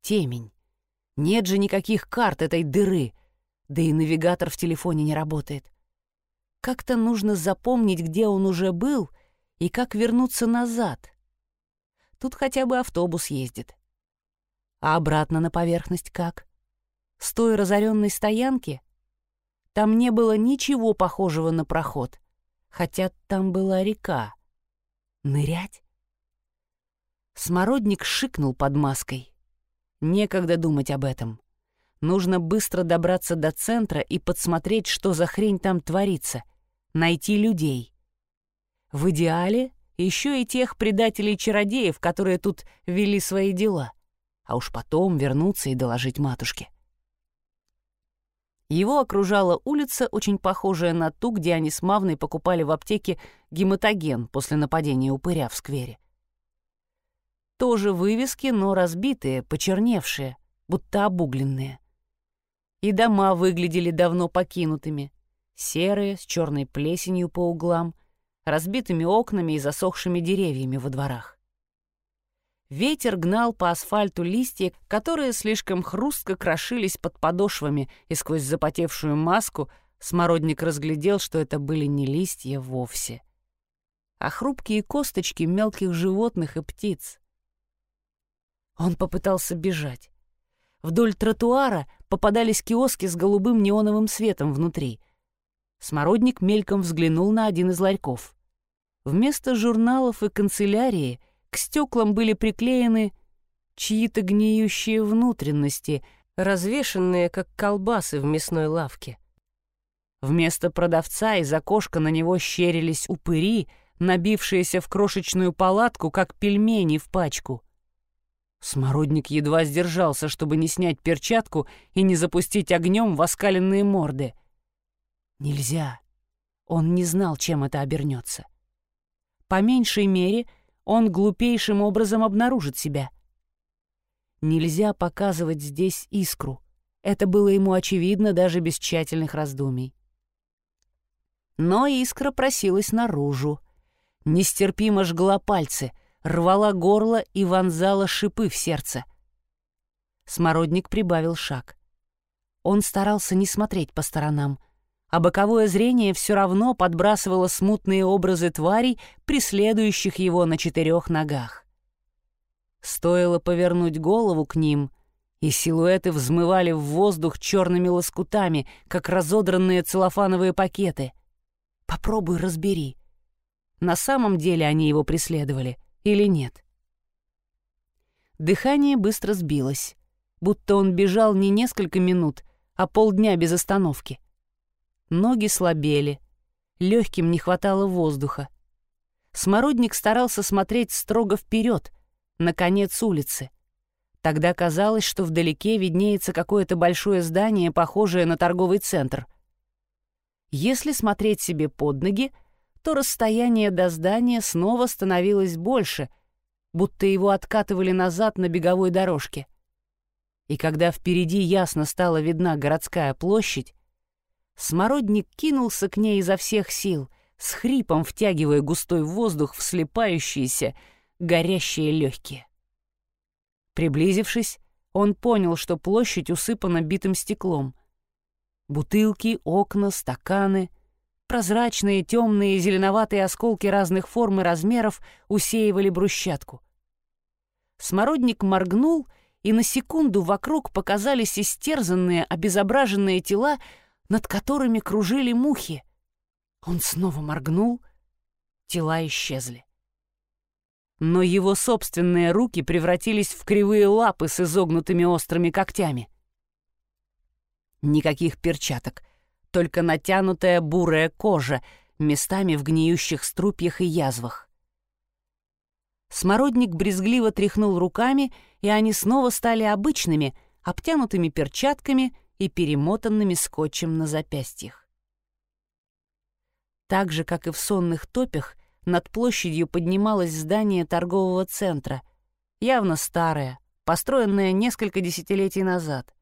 Темень. Нет же никаких карт этой дыры, да и навигатор в телефоне не работает. Как-то нужно запомнить, где он уже был и как вернуться назад. Тут хотя бы автобус ездит. А обратно на поверхность как? С той разоренной стоянки? Там не было ничего похожего на проход, хотя там была река. Нырять? Смородник шикнул под маской. Некогда думать об этом. Нужно быстро добраться до центра и подсмотреть, что за хрень там творится. Найти людей. В идеале еще и тех предателей-чародеев, которые тут вели свои дела. А уж потом вернуться и доложить матушке. Его окружала улица, очень похожая на ту, где они с Мавной покупали в аптеке гематоген после нападения упыря в сквере. Тоже вывески, но разбитые, почерневшие, будто обугленные. И дома выглядели давно покинутыми. Серые, с черной плесенью по углам, разбитыми окнами и засохшими деревьями во дворах. Ветер гнал по асфальту листья, которые слишком хрустко крошились под подошвами, и сквозь запотевшую маску смородник разглядел, что это были не листья вовсе, а хрупкие косточки мелких животных и птиц. Он попытался бежать. Вдоль тротуара попадались киоски с голубым неоновым светом внутри. Смородник мельком взглянул на один из ларьков. Вместо журналов и канцелярии к стеклам были приклеены чьи-то гниющие внутренности, развешенные, как колбасы в мясной лавке. Вместо продавца из окошка на него щерились упыри, набившиеся в крошечную палатку, как пельмени в пачку. Смородник едва сдержался, чтобы не снять перчатку и не запустить огнем в оскаленные морды. Нельзя. Он не знал, чем это обернется. По меньшей мере, он глупейшим образом обнаружит себя. Нельзя показывать здесь искру. Это было ему очевидно даже без тщательных раздумий. Но искра просилась наружу. Нестерпимо жгла пальцы — рвала горло и вонзала шипы в сердце. Смородник прибавил шаг. Он старался не смотреть по сторонам, а боковое зрение все равно подбрасывало смутные образы тварей, преследующих его на четырех ногах. Стоило повернуть голову к ним, и силуэты взмывали в воздух черными лоскутами, как разодранные целлофановые пакеты. Попробуй разбери. На самом деле они его преследовали — или нет. Дыхание быстро сбилось, будто он бежал не несколько минут, а полдня без остановки. Ноги слабели, легким не хватало воздуха. Смородник старался смотреть строго вперед, на конец улицы. Тогда казалось, что вдалеке виднеется какое-то большое здание, похожее на торговый центр. Если смотреть себе под ноги, то расстояние до здания снова становилось больше, будто его откатывали назад на беговой дорожке. И когда впереди ясно стала видна городская площадь, Смородник кинулся к ней изо всех сил, с хрипом втягивая густой воздух в слепающиеся, горящие легкие. Приблизившись, он понял, что площадь усыпана битым стеклом. Бутылки, окна, стаканы — Прозрачные, темные, зеленоватые осколки разных форм и размеров усеивали брусчатку. Смородник моргнул, и на секунду вокруг показались истерзанные, обезображенные тела, над которыми кружили мухи. Он снова моргнул, тела исчезли. Но его собственные руки превратились в кривые лапы с изогнутыми острыми когтями. Никаких перчаток — только натянутая бурая кожа, местами в гниющих струпьях и язвах. Смородник брезгливо тряхнул руками, и они снова стали обычными, обтянутыми перчатками и перемотанными скотчем на запястьях. Так же, как и в сонных топях, над площадью поднималось здание торгового центра, явно старое, построенное несколько десятилетий назад.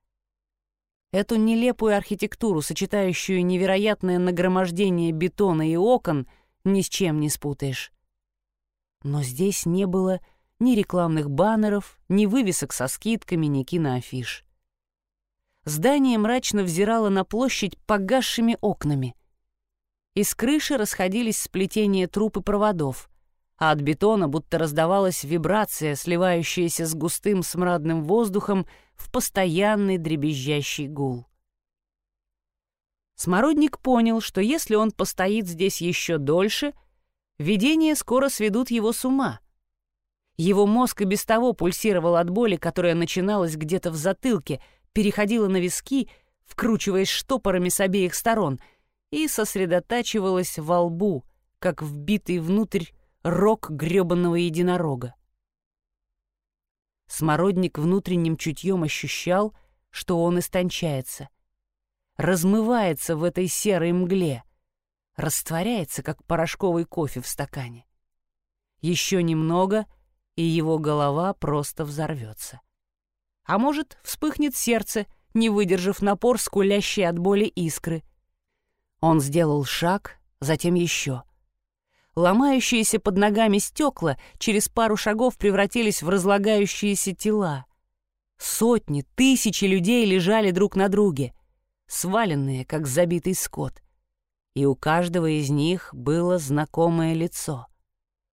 Эту нелепую архитектуру, сочетающую невероятное нагромождение бетона и окон, ни с чем не спутаешь. Но здесь не было ни рекламных баннеров, ни вывесок со скидками, ни киноафиш. Здание мрачно взирало на площадь погасшими окнами. Из крыши расходились сплетения труб и проводов, а от бетона будто раздавалась вибрация, сливающаяся с густым смрадным воздухом в постоянный дребезжащий гул. Смородник понял, что если он постоит здесь еще дольше, видения скоро сведут его с ума. Его мозг и без того пульсировал от боли, которая начиналась где-то в затылке, переходила на виски, вкручиваясь штопорами с обеих сторон, и сосредотачивалась во лбу, как вбитый внутрь рог грёбаного единорога. Смородник внутренним чутьем ощущал, что он истончается, размывается в этой серой мгле, растворяется, как порошковый кофе в стакане. Еще немного, и его голова просто взорвется. А может, вспыхнет сердце, не выдержав напор скулящей от боли искры. Он сделал шаг, затем еще — ломающиеся под ногами стекла через пару шагов превратились в разлагающиеся тела. Сотни, тысячи людей лежали друг на друге, сваленные, как забитый скот. И у каждого из них было знакомое лицо.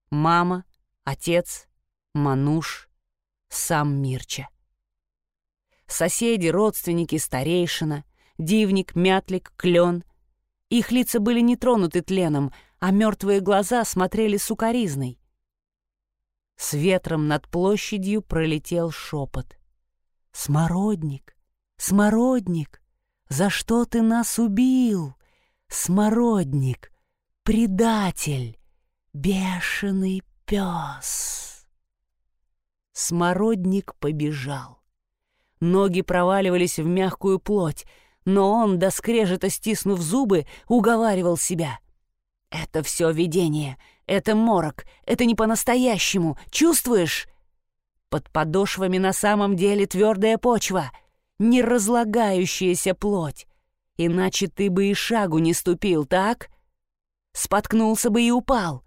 Мама, отец, Мануш, сам Мирча. Соседи, родственники, старейшина, дивник, мятлик, клен. Их лица были не тронуты тленом, а мертвые глаза смотрели сукоризной. С ветром над площадью пролетел шепот. «Смородник! Смородник! За что ты нас убил? Смородник! Предатель! Бешеный пес!» Смородник побежал. Ноги проваливались в мягкую плоть, но он, до скрежета стиснув зубы, уговаривал себя — «Это все видение, это морок, это не по-настоящему, чувствуешь?» Под подошвами на самом деле твердая почва, не разлагающаяся плоть. Иначе ты бы и шагу не ступил, так? Споткнулся бы и упал.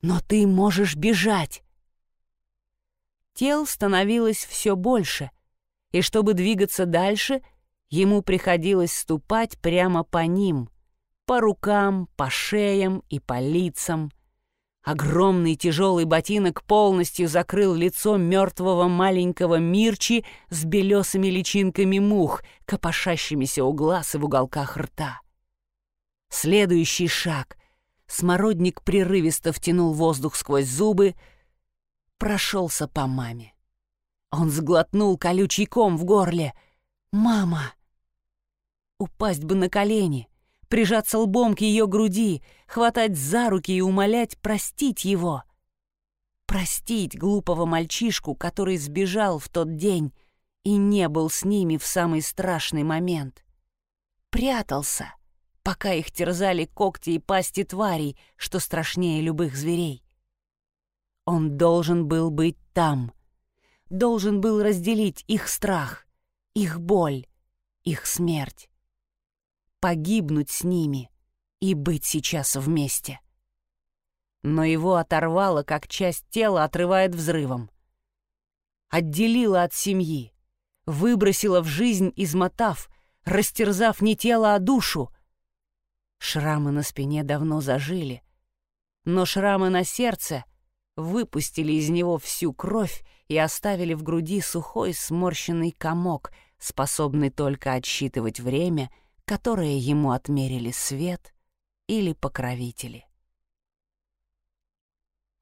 Но ты можешь бежать. Тел становилось все больше, и чтобы двигаться дальше, ему приходилось ступать прямо по ним — по рукам, по шеям и по лицам. Огромный тяжелый ботинок полностью закрыл лицо мертвого маленького Мирчи с белесыми личинками мух, копошащимися у глаз и в уголках рта. Следующий шаг. Смородник прерывисто втянул воздух сквозь зубы, прошелся по маме. Он сглотнул колючий ком в горле. «Мама!» Упасть бы на колени — прижаться лбом к ее груди, хватать за руки и умолять простить его. Простить глупого мальчишку, который сбежал в тот день и не был с ними в самый страшный момент. Прятался, пока их терзали когти и пасти тварей, что страшнее любых зверей. Он должен был быть там, должен был разделить их страх, их боль, их смерть погибнуть с ними и быть сейчас вместе. Но его оторвало, как часть тела отрывает взрывом. Отделило от семьи, выбросило в жизнь, измотав, растерзав не тело, а душу. Шрамы на спине давно зажили, но шрамы на сердце выпустили из него всю кровь и оставили в груди сухой сморщенный комок, способный только отсчитывать время — которые ему отмерили свет или покровители.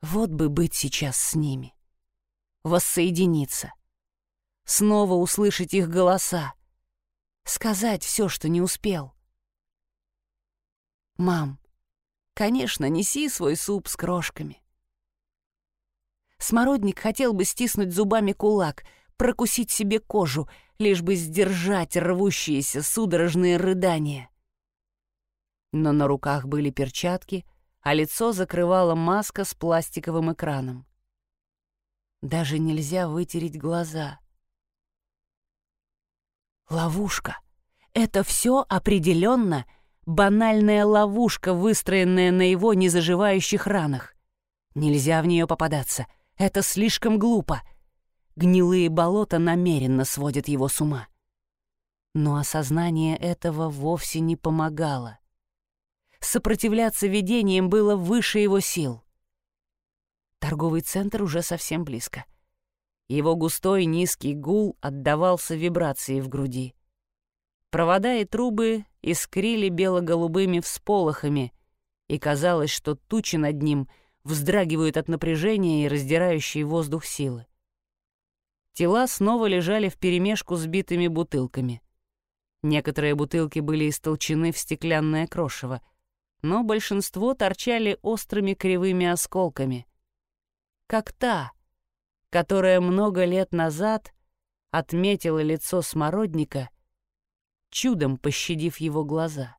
Вот бы быть сейчас с ними, воссоединиться, снова услышать их голоса, сказать все, что не успел. «Мам, конечно, неси свой суп с крошками». Смородник хотел бы стиснуть зубами кулак, прокусить себе кожу, лишь бы сдержать рвущиеся судорожные рыдания. Но на руках были перчатки, а лицо закрывала маска с пластиковым экраном. Даже нельзя вытереть глаза. Ловушка. Это все определенно банальная ловушка, выстроенная на его незаживающих ранах. Нельзя в нее попадаться. Это слишком глупо. Гнилые болота намеренно сводят его с ума. Но осознание этого вовсе не помогало. Сопротивляться видениям было выше его сил. Торговый центр уже совсем близко. Его густой низкий гул отдавался вибрации в груди. Провода и трубы искрили бело-голубыми всполохами, и казалось, что тучи над ним вздрагивают от напряжения и раздирающей воздух силы. Тела снова лежали вперемешку с битыми бутылками. Некоторые бутылки были истолчены в стеклянное крошево, но большинство торчали острыми кривыми осколками — как та, которая много лет назад отметила лицо смородника, чудом пощадив его глаза.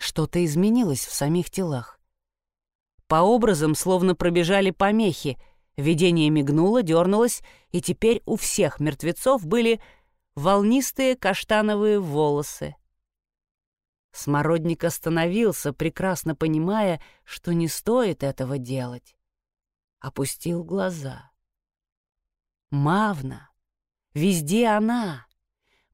Что-то изменилось в самих телах. По образам словно пробежали помехи, видение мигнуло, дернулось, и теперь у всех мертвецов были волнистые каштановые волосы, Смородник остановился, прекрасно понимая, что не стоит этого делать. Опустил глаза. Мавна. Везде она.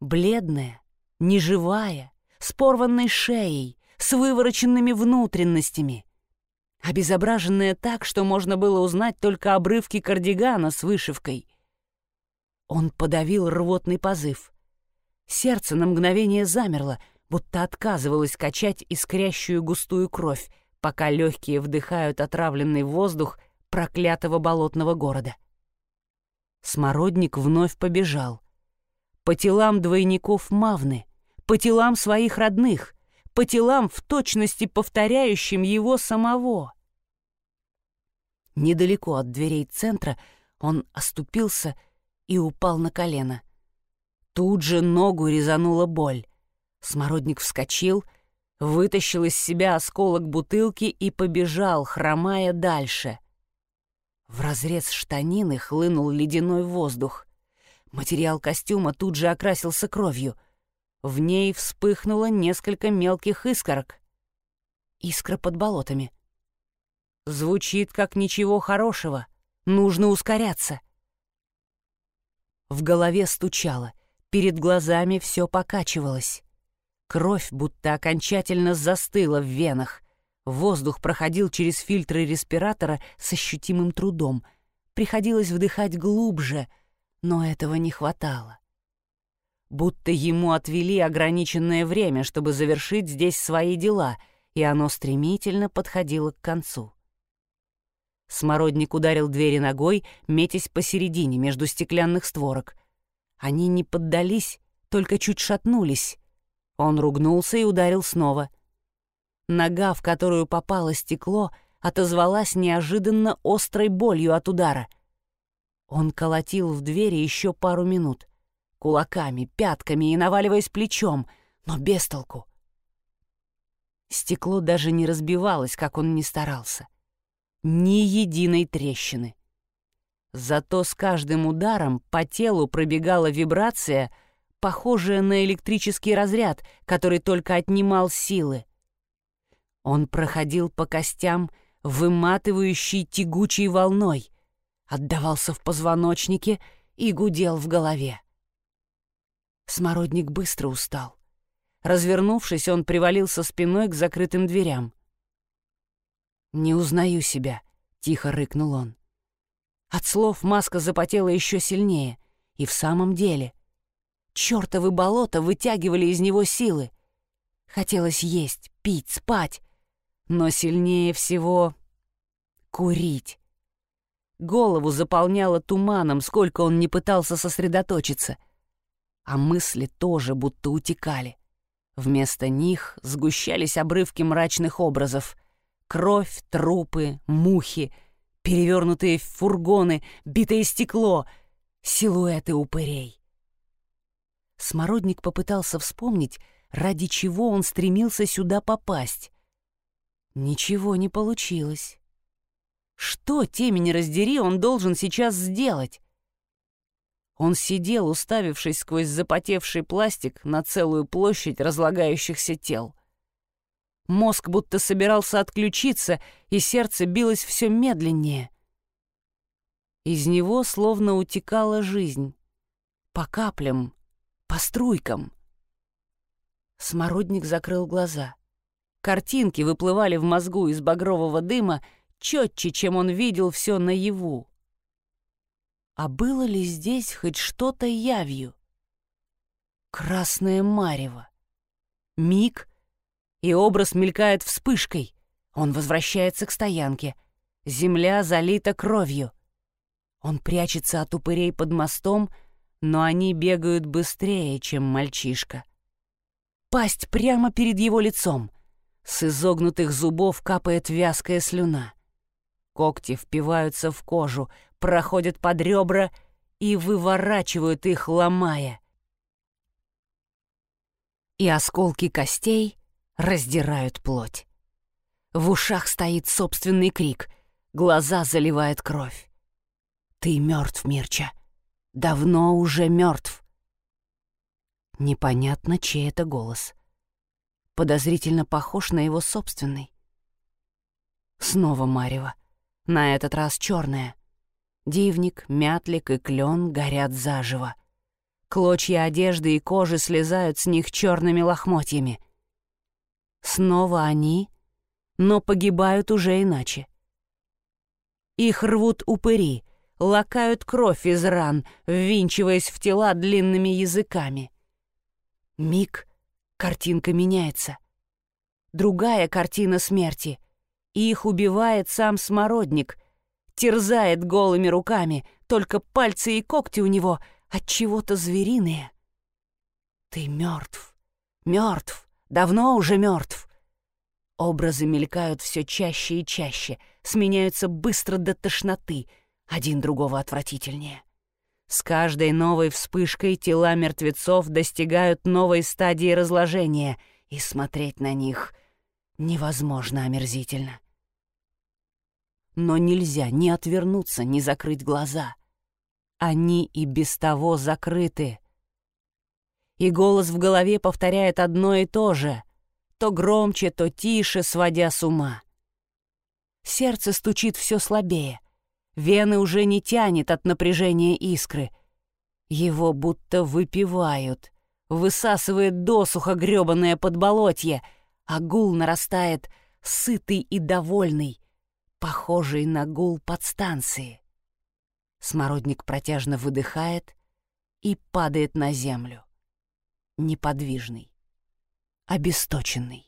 Бледная, неживая, с порванной шеей, с вывороченными внутренностями. Обезображенная так, что можно было узнать только обрывки кардигана с вышивкой. Он подавил рвотный позыв. Сердце на мгновение замерло — будто отказывалась качать искрящую густую кровь, пока легкие вдыхают отравленный воздух проклятого болотного города. Смородник вновь побежал. По телам двойников Мавны, по телам своих родных, по телам в точности повторяющим его самого. Недалеко от дверей центра он оступился и упал на колено. Тут же ногу резанула боль. Смородник вскочил, вытащил из себя осколок бутылки и побежал, хромая дальше. В разрез штанины хлынул ледяной воздух. Материал костюма тут же окрасился кровью. В ней вспыхнуло несколько мелких искорок. Искра под болотами. Звучит как ничего хорошего. Нужно ускоряться. В голове стучало, перед глазами все покачивалось. Кровь будто окончательно застыла в венах. Воздух проходил через фильтры респиратора с ощутимым трудом. Приходилось вдыхать глубже, но этого не хватало. Будто ему отвели ограниченное время, чтобы завершить здесь свои дела, и оно стремительно подходило к концу. Смородник ударил двери ногой, метясь посередине между стеклянных створок. Они не поддались, только чуть шатнулись. Он ругнулся и ударил снова. Нога, в которую попало стекло, отозвалась неожиданно острой болью от удара. Он колотил в двери еще пару минут, кулаками, пятками и наваливаясь плечом, но без толку. Стекло даже не разбивалось, как он ни старался. Ни единой трещины. Зато с каждым ударом по телу пробегала вибрация — похожее на электрический разряд, который только отнимал силы. Он проходил по костям, выматывающей тягучей волной, отдавался в позвоночнике и гудел в голове. Смородник быстро устал. Развернувшись, он привалился спиной к закрытым дверям. «Не узнаю себя», — тихо рыкнул он. От слов маска запотела еще сильнее. И в самом деле Чёртовы болота вытягивали из него силы. Хотелось есть, пить, спать. Но сильнее всего — курить. Голову заполняло туманом, сколько он не пытался сосредоточиться. А мысли тоже будто утекали. Вместо них сгущались обрывки мрачных образов. Кровь, трупы, мухи, перевернутые фургоны, битое стекло, силуэты упырей. Смородник попытался вспомнить, ради чего он стремился сюда попасть. Ничего не получилось. Что, темень раздери, он должен сейчас сделать? Он сидел, уставившись сквозь запотевший пластик на целую площадь разлагающихся тел. Мозг будто собирался отключиться, и сердце билось все медленнее. Из него словно утекала жизнь. По каплям, по струйкам. Смородник закрыл глаза. Картинки выплывали в мозгу из багрового дыма четче, чем он видел все наяву. А было ли здесь хоть что-то явью? Красное марево. Миг, и образ мелькает вспышкой. Он возвращается к стоянке. Земля залита кровью. Он прячется от упырей под мостом, но они бегают быстрее, чем мальчишка. Пасть прямо перед его лицом. С изогнутых зубов капает вязкая слюна. Когти впиваются в кожу, проходят под ребра и выворачивают их, ломая. И осколки костей раздирают плоть. В ушах стоит собственный крик, глаза заливает кровь. «Ты мертв, Мирча. Давно уже мертв». Непонятно, чей это голос. Подозрительно похож на его собственный. Снова Марева. На этот раз черная. Дивник, мятлик и клен горят заживо. Клочья одежды и кожи слезают с них черными лохмотьями. Снова они, но погибают уже иначе. Их рвут упыри, лакают кровь из ран, ввинчиваясь в тела длинными языками. Миг, картинка меняется. Другая картина смерти. Их убивает сам смородник, терзает голыми руками, только пальцы и когти у него — от чего-то звериные. Ты мертв, мертв, давно уже мертв. Образы мелькают все чаще и чаще, сменяются быстро до тошноты, один другого отвратительнее. С каждой новой вспышкой тела мертвецов достигают новой стадии разложения, и смотреть на них невозможно омерзительно. Но нельзя ни отвернуться, ни закрыть глаза — они и без того закрыты. И голос в голове повторяет одно и то же, то громче, то тише, сводя с ума. Сердце стучит все слабее, вены уже не тянет от напряжения искры. Его будто выпивают, высасывает досуха грёбаное подболотье, а гул нарастает сытый и довольный, похожий на гул подстанции. Смородник протяжно выдыхает и падает на землю. Неподвижный, обесточенный.